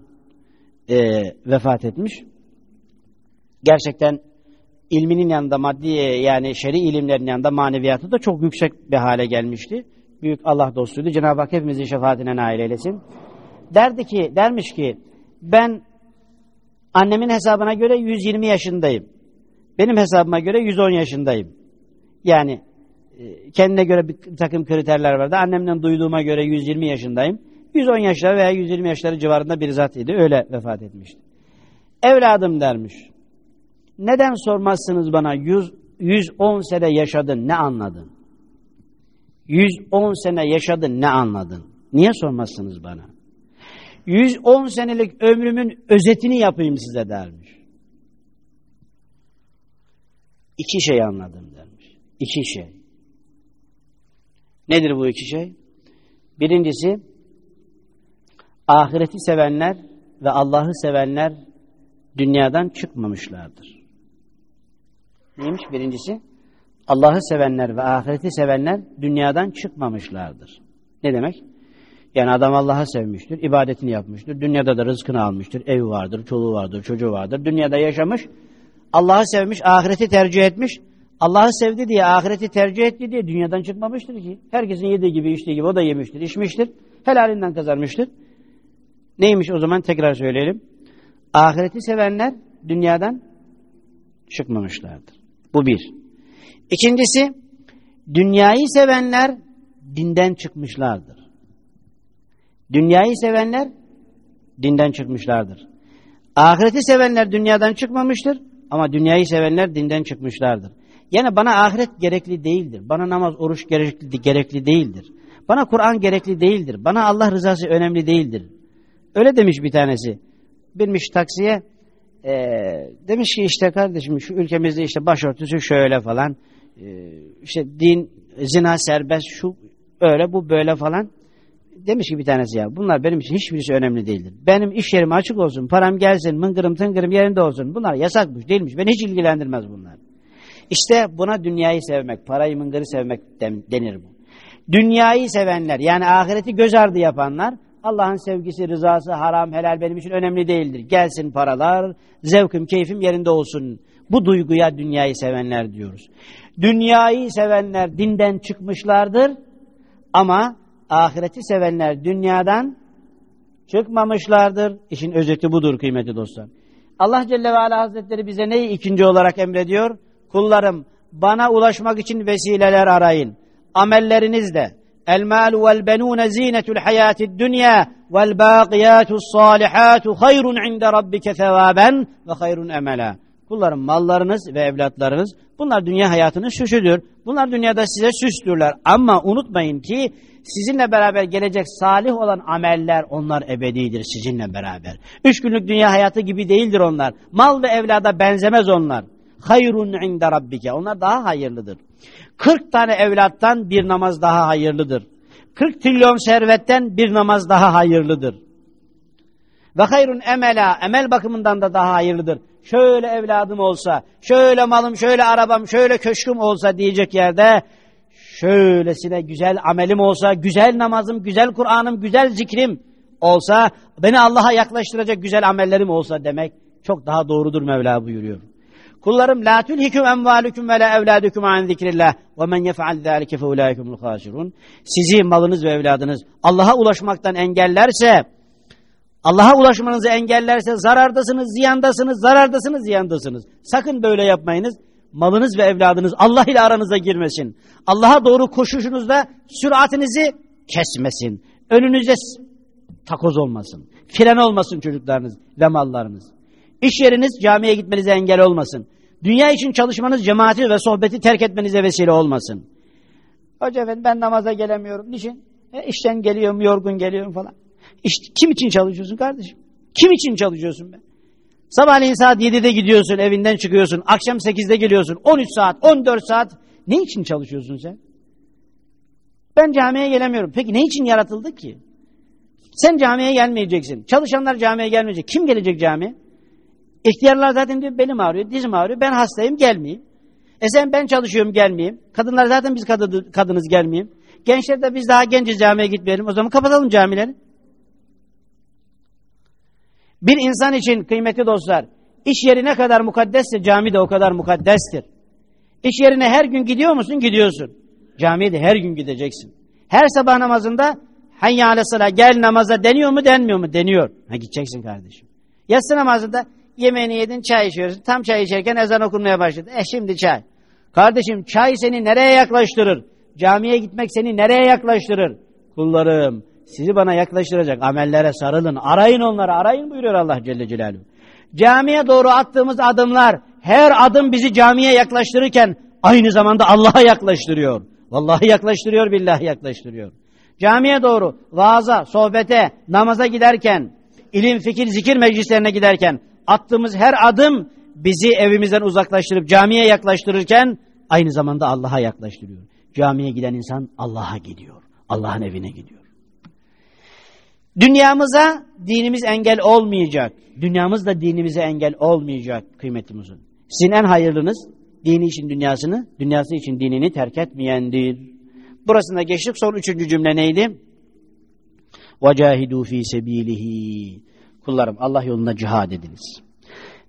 e, vefat etmiş. Gerçekten ilminin yanında maddi yani şer'i ilimlerin yanında maneviyatı da çok yüksek bir hale gelmişti. Büyük Allah dostuydu. Cenab-ı Hak hepimizin şefaatine nail eylesin. Derdi ki, dermiş ki ben annemin hesabına göre 120 yaşındayım. Benim hesabıma göre 110 yaşındayım. Yani e, kendine göre bir takım kriterler vardı. Annemden duyduğuma göre 120 yaşındayım. 110 yaşları veya 120 yaşları civarında bir zat idi. Öyle vefat etmişti. Evladım dermiş. Neden sormazsınız bana 100, 110 sene yaşadın ne anladın? 110 sene yaşadın ne anladın? Niye sormazsınız bana? 110 senelik ömrümün özetini yapayım size dermiş. İki şey anladım dermiş. İki şey. Nedir bu iki şey? Birincisi ahireti sevenler ve Allah'ı sevenler dünyadan çıkmamışlardır. Neymiş birincisi? Allah'ı sevenler ve ahireti sevenler dünyadan çıkmamışlardır. Ne demek? Yani adam Allah'ı sevmiştir, ibadetini yapmıştır, dünyada da rızkını almıştır, evi vardır, çoluğu vardır, çocuğu vardır, dünyada yaşamış, Allah'ı sevmiş, ahireti tercih etmiş, Allah'ı sevdi diye, ahireti tercih etti diye dünyadan çıkmamıştır ki. Herkesin yediği gibi, içtiği gibi o da yemiştir, içmiştir, helalinden kazanmıştır. Neymiş o zaman tekrar söyleyelim. Ahireti sevenler dünyadan çıkmamışlardır. Bu bir. İkincisi, dünyayı sevenler dinden çıkmışlardır. Dünyayı sevenler dinden çıkmışlardır. Ahireti sevenler dünyadan çıkmamıştır ama dünyayı sevenler dinden çıkmışlardır. Yani bana ahiret gerekli değildir. Bana namaz, oruç gerekli, gerekli değildir. Bana Kur'an gerekli değildir. Bana Allah rızası önemli değildir. Öyle demiş bir tanesi. Binmiş taksiye e, demiş ki işte kardeşim şu ülkemizde işte başörtüsü şöyle falan işte din zina serbest şu öyle bu böyle falan demiş ki bir tanesi ya bunlar benim için hiçbirisi önemli değildir. Benim iş yerim açık olsun, param gelsin, mıngırım tıngırım yerinde olsun. Bunlar yasakmış değilmiş. Beni hiç ilgilendirmez bunlar. İşte buna dünyayı sevmek, parayı mıngırı sevmek denir bu. Dünyayı sevenler yani ahireti göz ardı yapanlar Allah'ın sevgisi, rızası, haram, helal benim için önemli değildir. Gelsin paralar, zevkim, keyfim yerinde olsun. Bu duyguya dünyayı sevenler diyoruz. Dünyayı sevenler dinden çıkmışlardır ama ahireti sevenler dünyadan çıkmamışlardır. İşin özeti budur kıymetli dostlar. Allah Celle ve Ala Hazretleri bize neyi ikinci olarak emrediyor? Kullarım bana ulaşmak için vesileler arayın. Amellerinizle el malu vel benun zinetul hayatid dunya vel baqiyatus salihatu hayrun inde rabbike sevaben ve hayrun emela. Kullarım mallarınız ve evlatlarınız bunlar dünya hayatının süsüdür. Bunlar dünyada size süstürler. Ama unutmayın ki sizinle beraber gelecek salih olan ameller onlar ebedidir sizinle beraber. Üç günlük dünya hayatı gibi değildir onlar. Mal ve evlada benzemez onlar. Hayrun inde rabbike. Onlar daha hayırlıdır. 40 tane evlattan bir namaz daha hayırlıdır. 40 trilyon servetten bir namaz daha hayırlıdır. Ve hayrun emela, emel bakımından da daha hayırlıdır. Şöyle evladım olsa, şöyle malım, şöyle arabam, şöyle köşküm olsa diyecek yerde, şöylesine güzel amelim olsa, güzel namazım, güzel Kur'an'ım, güzel zikrim olsa, beni Allah'a yaklaştıracak güzel amellerim olsa demek çok daha doğrudur Mevla buyuruyor. Kullarım la tulhikum emvalukum ve la evladukum an zikrillah ve men yef'al zalike fe ulaikumul. Sizi malınız ve evladınız Allah'a ulaşmaktan engellerse Allah'a ulaşmanızı engellerse zarardasınız, ziyandasınız, zarardasınız, ziyandasınız. Sakın böyle yapmayınız. Malınız ve evladınız Allah ile aranıza girmesin. Allah'a doğru koşuşunuzda süratinizi kesmesin. Önünüze takoz olmasın. Fren olmasın çocuklarınız ve mallarınız. İş yeriniz camiye gitmenize engel olmasın. Dünya için çalışmanız cemaati ve sohbeti terk etmenize vesile olmasın. Hoca efendi ben namaza gelemiyorum. Niçin? E, işten geliyorum, yorgun geliyorum falan. İşte, kim için çalışıyorsun kardeşim? Kim için çalışıyorsun be? Sabahleyin saat 7'de gidiyorsun, evinden çıkıyorsun. Akşam 8'de geliyorsun. 13 saat, 14 saat. Ne için çalışıyorsun sen? Ben camiye gelemiyorum. Peki ne için yaratıldık ki? Sen camiye gelmeyeceksin. Çalışanlar camiye gelmeyecek. Kim gelecek camiye? İhtiyarlar zaten diyor belim ağrıyor, dizim ağrıyor. Ben hastayım gelmeyeyim. E sen ben çalışıyorum gelmeyeyim. Kadınlar zaten biz kadı, kadınız gelmeyeyim. Gençler de biz daha genciz camiye gitmeyelim. O zaman kapatalım camileri. Bir insan için kıymetli dostlar, iş yeri ne kadar mukaddesse cami de o kadar mukaddestir. İş yerine her gün gidiyor musun? Gidiyorsun. Camiye de her gün gideceksin. Her sabah namazında hayya ale salah gel namaza deniyor mu denmiyor mu? Deniyor. Ha gideceksin kardeşim. Yatsı namazında yemeğini yedin çay içiyorsun. Tam çay içerken ezan okunmaya başladı. E şimdi çay. Kardeşim çay seni nereye yaklaştırır? Camiye gitmek seni nereye yaklaştırır? Kullarım sizi bana yaklaştıracak amellere sarılın. Arayın onları arayın buyuruyor Allah Celle Celaluhu. Camiye doğru attığımız adımlar her adım bizi camiye yaklaştırırken aynı zamanda Allah'a yaklaştırıyor. Vallahi yaklaştırıyor billahi yaklaştırıyor. Camiye doğru vaaza, sohbete, namaza giderken, ilim, fikir, zikir meclislerine giderken attığımız her adım bizi evimizden uzaklaştırıp camiye yaklaştırırken aynı zamanda Allah'a yaklaştırıyor. Camiye giden insan Allah'a gidiyor. Allah'ın evine gidiyor. Dünyamıza dinimiz engel olmayacak. Dünyamız da dinimize engel olmayacak kıymetimizin. Sizin en hayırlınız dini için dünyasını, dünyası için dinini terk etmeyendir. Burasında geçtik. Son üçüncü cümle neydi? وَجَاهِدُوا ف۪ي سَب۪يلِهِ Kullarım Allah yolunda cihad ediniz.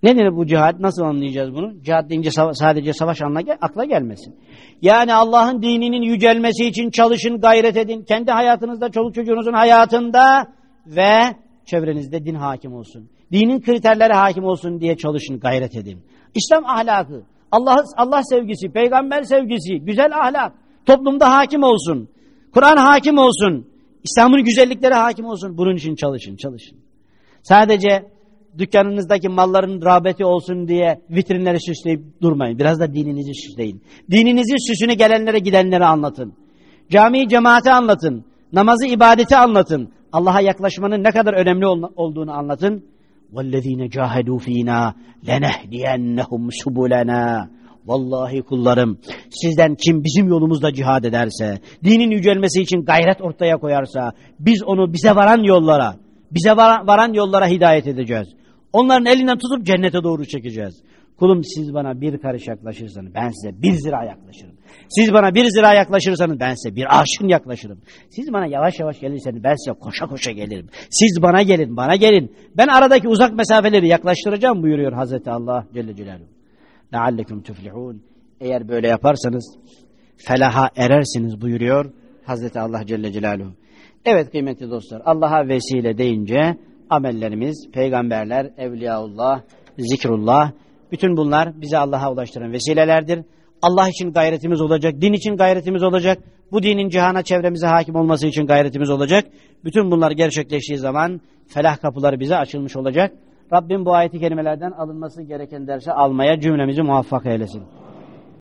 Nedir bu cihad? Nasıl anlayacağız bunu? Cihad deyince sadece savaş akla gelmesin. Yani Allah'ın dininin yücelmesi için çalışın, gayret edin. Kendi hayatınızda, çoluk çocuğunuzun hayatında ve çevrenizde din hakim olsun. Dinin kriterleri hakim olsun diye çalışın, gayret edin. İslam ahlakı, Allah, Allah sevgisi, peygamber sevgisi, güzel ahlak toplumda hakim olsun. Kur'an hakim olsun. İslam'ın güzellikleri hakim olsun. Bunun için çalışın, çalışın. Sadece dükkanınızdaki malların rağbeti olsun diye vitrinleri süsleyip durmayın. Biraz da dininizi süsleyin. Dininizin süsünü gelenlere gidenlere anlatın. Camiyi cemaate anlatın. Namazı ibadeti anlatın. Allah'a yaklaşmanın ne kadar önemli olduğunu anlatın. وَالَّذ۪ينَ جَاهَدُوا ف۪ينَا لَنَهْدِيَنَّهُمْ سُبُلَنَا Vallahi kullarım sizden kim bizim yolumuzda cihad ederse, dinin yücelmesi için gayret ortaya koyarsa, biz onu bize varan yollara, bize varan yollara hidayet edeceğiz. Onların elinden tutup cennete doğru çekeceğiz. Kulum siz bana bir karış yaklaşırsanız ben size bir zira yaklaşırım. Siz bana bir zira yaklaşırsanız ben size bir arşın yaklaşırım. Siz bana yavaş yavaş gelirseniz ben size koşa koşa gelirim. Siz bana gelin, bana gelin. Ben aradaki uzak mesafeleri yaklaştıracağım buyuruyor Hazreti Allah Celle Celaluhu. لَعَلَّكُمْ تُفْلِحُونَ Eğer böyle yaparsanız felaha erersiniz buyuruyor Hazreti Allah Celle Celaluhu. Evet kıymetli dostlar Allah'a vesile deyince amellerimiz, peygamberler, evliyaullah, zikrullah bütün bunlar bizi Allah'a ulaştıran vesilelerdir. Allah için gayretimiz olacak, din için gayretimiz olacak, bu dinin cihana çevremize hakim olması için gayretimiz olacak. Bütün bunlar gerçekleştiği zaman felah kapıları bize açılmış olacak. Rabbim bu ayeti kelimelerden alınması gereken dersi almaya cümlemizi muvaffak eylesin.